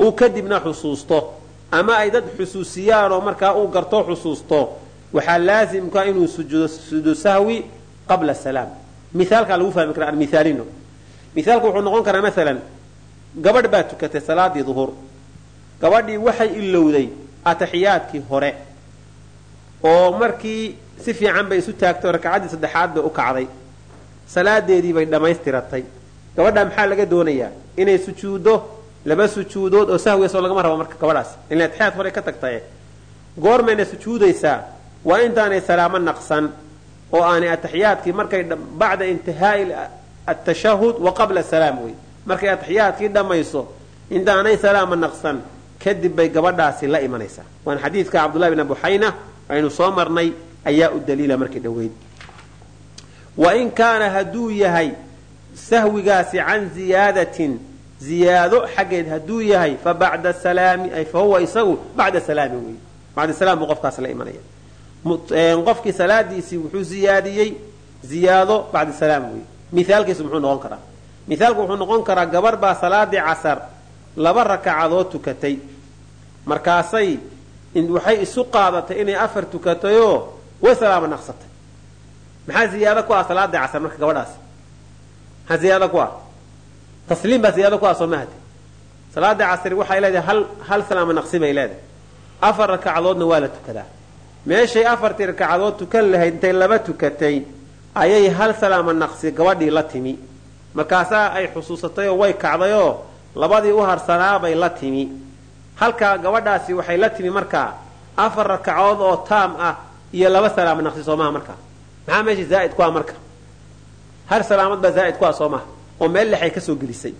Uu kadibna xusuusto. Ama ay dad xusuusiyaan oo markaa uu garto xusuusto waxaa laasimka inuu sujuudo sahwi qabla salaam. Miaalkaa lagu fahmi kara mithaalino mithaalku wuxuu noqon karaa maalan gabadh baa tukatay salaadii duhur. Gabadhii waxay ilowday ataxiyaadkii hore. Oo markii si fiican bay isu taagtay ragcaddii saddexaad bay u kacday salaadeedii bay dhammaystiratay. Gabadhaa maxaa laga doonayaa? Inay sujuuddo laba sujuudood oo sahwigasoo lagama rabo marka gabadhaas. Ila atixyaad hore ka tagtaye. Goormayna sujuudaysaa waa intaanay salaamo naqsan oo aanay ataxiyaadkii markay bacda intihaa'i atashahud wa qabla salaam wey. Markay ataxiyaadkii dhammayso intaanay salaama naqsan kadib bay gabadhaasi la imanaysaa. Waana xadiidka cabdullahi bin abuxayna aynu soo marnay ayaa u daliila markii dhoweyd wa in kaana hadduu yahay sahwigaasi can ziyaadatin ziyaado xaggeed hadduu yahay fa bacda salaami fa isagu bacda salaami wey bacda salaam buu qofkaas la imanaya. Qofkii salaadiisii wuxuu ziyaadiyey ziyaado bacda salaam wey mithaalkiisu muxuu noqon karaa. Mithaalku wuxuu noqon karaa gabar baa salaadii casar laba rakacadood tukatay. Markaasay waxay isu qaadatay inay afar tukatayoo way salaama naqsatay maxaa ziyaado ku ah salaadii casar marka gabadhaas? Maxaa ziyaado ku ah? Tasliim baa ziyaado ku ah soo salaadii casri waxay leedahay hal hal salaama naqsi bay leedahay. Afar rakacadoodna waa la tukadaa. Meeshay afartii rakacadood tukan lahayd intay laba tukatay ayay hal salaama naqsi gabadhii la timi. Markaasaa ay xusuusatay oo way kacdayoo labadii u harsanaabay la timi. Halkaa gabadhaasi waxay la timi markaa afar rakacood oo taam ah iyo laba salaama naqsi soo maha markaa maxaa meesha zaa'id ku ah marka. Hal salaamad baa zaa'id ku ah soo maha. Oo meel lexay ka soo gelisay.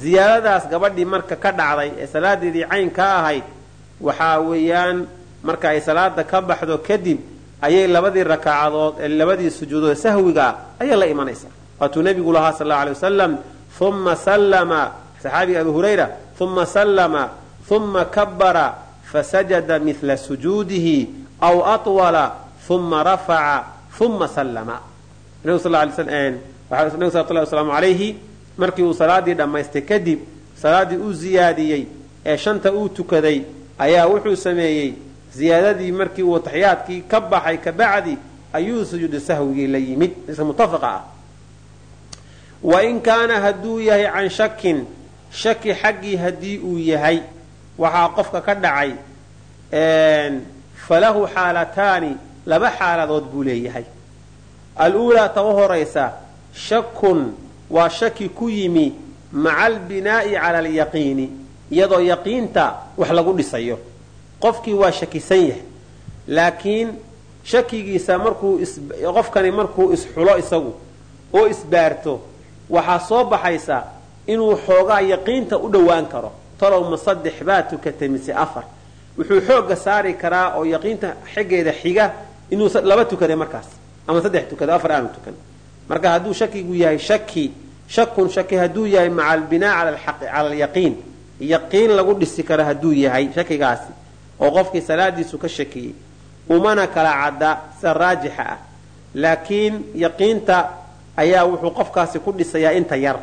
Ziyaadadaas gabadhii marka ka dhacday ee salaadeedii cayn ka ahayd waxaa weeyaan marka ay salaada ka baxdo kadib ayay labadii rakaacadood ee labadii sujuudood sahwiga ayay la imanaysaa. Waatuu nebigu lahaa sal allau alay wasalam uma sallama saxaabiga abu hurayra uma sallama uma kabbara fasajada mila sujuudihi aw atwala uma rafaca uma sallama. Nebigu sal lay nebigu salawatullah wasalaamu calayhi markii uu salaadii dhammaystay kadib salaaddii uu ziyaadiyey ee shanta uu tukaday ayaa wuxuu sameeyey ziyaadadii markii uu taxiyaadkii ka baxay kabacdi ayuu sujuudu sahwigii la yimid. Iska muttafaqa ah. Wain kaana hadduu yahay can shakin shaki xaggii haddii uu yahay waxaa qofka ka dhacay falahu xaalataani laba xaaladood buu leeyahay. Aluulaa taba horaysa shakun waa shaki ku yimi maca albinaa'i cala alyaqiini iyadoo yaqiinta wax lagu dhisayo. Qofkii waa shakisan yahay laakiin shakigiisa markuu qofkani markuu isxulo isagu oo isbaarto waxaa soo baxaysa inuu xoogaa yaqiinta u dhowaan karo. Talow ma saddex baa tukatay mise afar. Wuxuu xoogga saari karaa oo yaqiinta xaggeeda xiga inuu laba tukaday markaas ama saddex tukado afar aanu tukan. Marka hadduu shakigu yahay shaki shakun shaki hadduu yahay maca albinaa cala alyaqiin. Yaqiin lagu dhisi karo hadduu yahay shakigaasi oo qofkii salaadiisu ka shakiyey umana kala cadda sida raajixa ah. Laakiin yaqiinta ayaa wuxuu qofkaasi ku dhisayaa inta yar.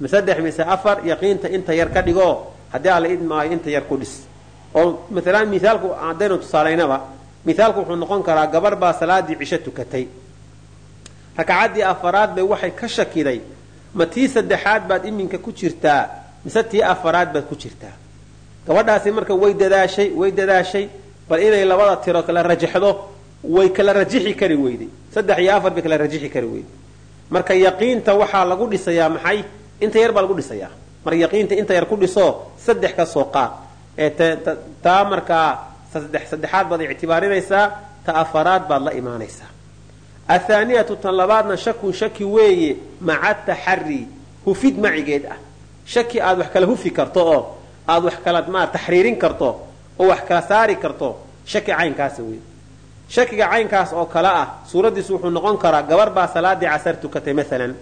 Ma saddex mise afar yaqiinta inta yar ka dhigo haddii alla idmaayo inta yar ku dhis. Oo maalan miaalku haddaynu tusaalaynaba mithaalku wuxuu noqon karaa gabar baa salaadii cisho tukatay. Rakacaddii afaraad bay waxay ka shakiday. Ma tii saddexaad baad iminka ku jirtaa mise tii afaraad baad ku jirtaa? Gabadhaasi marka way dadaashay way dadaashay bal inay labada tiro kala rajaxdo way kala rajixi kari weyday. Saddex iyo afar bay kala rajixi kari weyday. Marka yaqiinta waxaa lagu dhisayaa maxay? Inta yar baa lagu dhisayaa. Marka yaqiinta inta yar ku dhiso saddex ka soo qaad. Ee taa markaa saddexaad baad ictibaarinaysaa ta afaraad baad la imaanaysaa athaaniyatu tan labaadna shakun shaki weeye maca taxari hufid macigeed ah. Shaki aad wax kala hufi karto oo aad wax kala ma taxriirin karto oo wax kala saari karto shaki caynkaasa wey shakiga caynkaas oo kale ah suuraddiisu wuxuu noqon karaa gabar baa salaadii casar tukatay maalan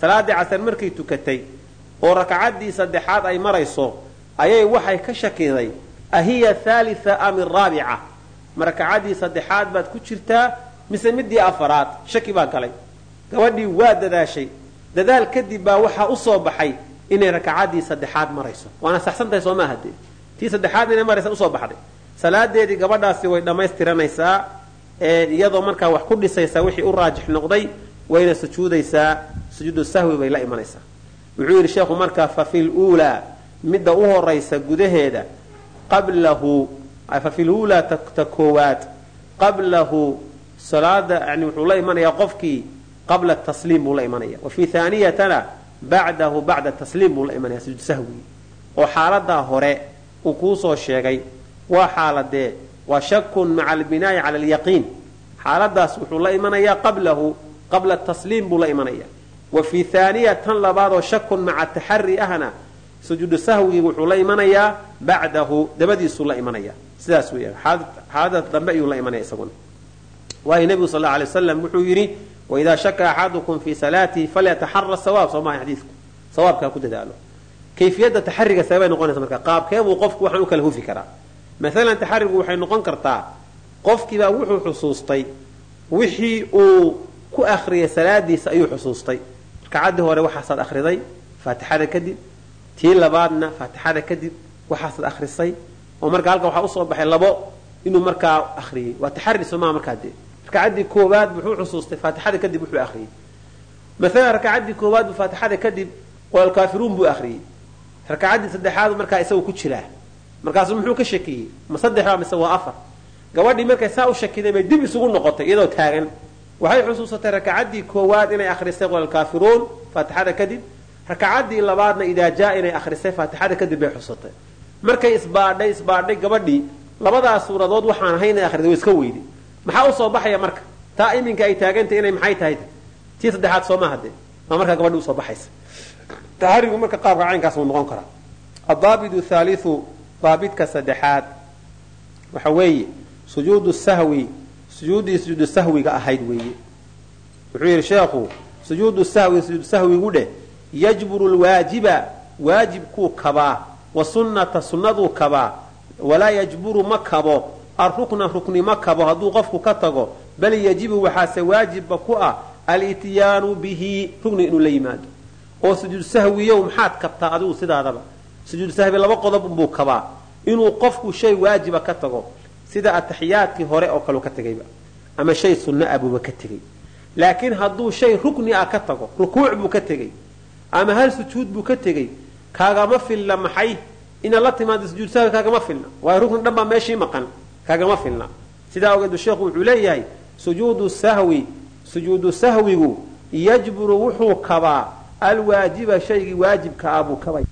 salaaddii casar markay tukatay oo rakcaddii saddexaad ay marayso ayay waxay ka shakiday ahiya thalitha am iraabica ma rakacaddii saddexaad baad ku jirtaa mise midii afaraad? Shaki baa galay gabadhii waa dadaashay. Dadaal kadib baa waxaa u soo baxay inay rakacaddii saddexaad marayso. Waana saxsantahay soo maaha dee. Tii saddexaad inay maraysa u soo baxday. Salaadeedii gabadhaasi way dhammaystiranaysaa iyadoo markaa wax ku dhisaysaa wixii u raajix noqday wayna sujuudaysaa. Sujuudu sahwi bay la imanaysaa. Wuxuu yidhi sheekhu markaa fa fi luulaa midda u horaysa gudaheeda qablahu fi luulaa ta koowaad qablahu salaada yani wuxuu la imanayaa qofkii qabla tasliim buu la imanaya wa fi haaniyatana bacdahu bacda tasliim buu la imanaya sujuud sahwi. Oo xaaladaa hore uu kuusoo sheegay waa xaaladee waa shakun maca albinaa'i cala alyaqiin. Xaaladaas wuxuu la imanayaa qablahu qabla tasliim buu sujuudu sahwigi wuxuu la imanayaa bacdahu dabadiisuu la imanaya sidaas weya xaalada dambe ayuu la imanaya isaguna. Waayo nebigu sal allau alay waslam wuxuu yidhi waidaa shaka axadukum fii salaatihi falyataxara sawaab. Soo maha xadiidku. Sawaabkaa ku dadaalo. Kayfiyadda taxariga seebay noqonaysa marka qaabkeebuu qofku waxaan u kala hufi karaa. Maalan taxarigu waxay noqon kartaa qofkiibaa wuxuu xusuustay wixii uu ku akhriyay salaadiisa ayuu xusuustay. Rakacaddii hore waxaasaad akhriday faatixada kadib tii labaadna faatixada kadib waxaasaad akhrisay oo marka halka waxaa u soo baxay labo inuu markaa akhriyey. Waa taxari somaa markaa dee. Rakacaddii koowaad wuxuu xusuustay faatixada kadib wuxuu akhriyey. Maalan rakacaddii koowaad buu faatixada kadib qolaalkaafiruun buu akhriyey. Rakacaddii saddexaad markaa isagu ku jiraa markaasu muxuu ka shakiyey? Ma saddexba mise waa afar? Gabadhii markay saa u shakiday bay dib isugu noqotay iyadoo taagan. Waxay xusuusatay rakacaddii koowaad inay akhrisay qolaalkaafiruun faatixada kadib rakacaddii labaadna idaa jaa inay akhrisay faatixada kadib bay xusatay. Markay isbaadhay isbaadhay gabadhii labadaas suuradood waxaan ahay inay akhriday way iska weyday maxaa u soo baxaya marka? Taa iminka ay taagantay inay maxay tahay? Tii saddexaad soo maaha dee maa markaa gabadhi u soo baxaysa. Taxarigu marka qaabka caynkaas uu noqon karaa. Adaabidu thaaliu daabidka saddexaad. Waxa weeye sujuudu sahwi sujuuddii sujuudu sahwiga ahayd weeye. Wuxuu yidhi sheekhu sujuudu sahwi sujuudu sahwigu dheh yajburu lwaajiba waajibkuu kabaa wa sunnata sunnaduu kabaa walaa yajburu ma kabo arukna rukni ma kabo hadduu qofku ka tago bal yajibu waxaase waajibba ku ah alityaanu bihi rugni inuu la yimaado. Oo sujuud sahwiyow maxaad kabtaa adigu sidaadaba. Sujuud sahwi laba qodob unbuu kabaa. Inuu qofku shay waajiba ka tago sida ataxiyaadkii hore oo kaleu ka tegayba. Ama shay sunno ah buuba ka tegey laakiin hadduu shay rukni ah ka tago rukuuc buu ka tegey ama hal sujuud buu ka tegey? Kaagama filna maxay? Inaad la timaado sujuud sahwi kaagama filna. Waayo rukni dhan baa meeshii maqan. Kaagama filna. Sidaa ogeed sheekhu wuxuu leeyahay sujuudu sahwi sujuudu sahwigu yajburu wuxuu kabaa alwaajiba shaygii waajibka ah buu kabay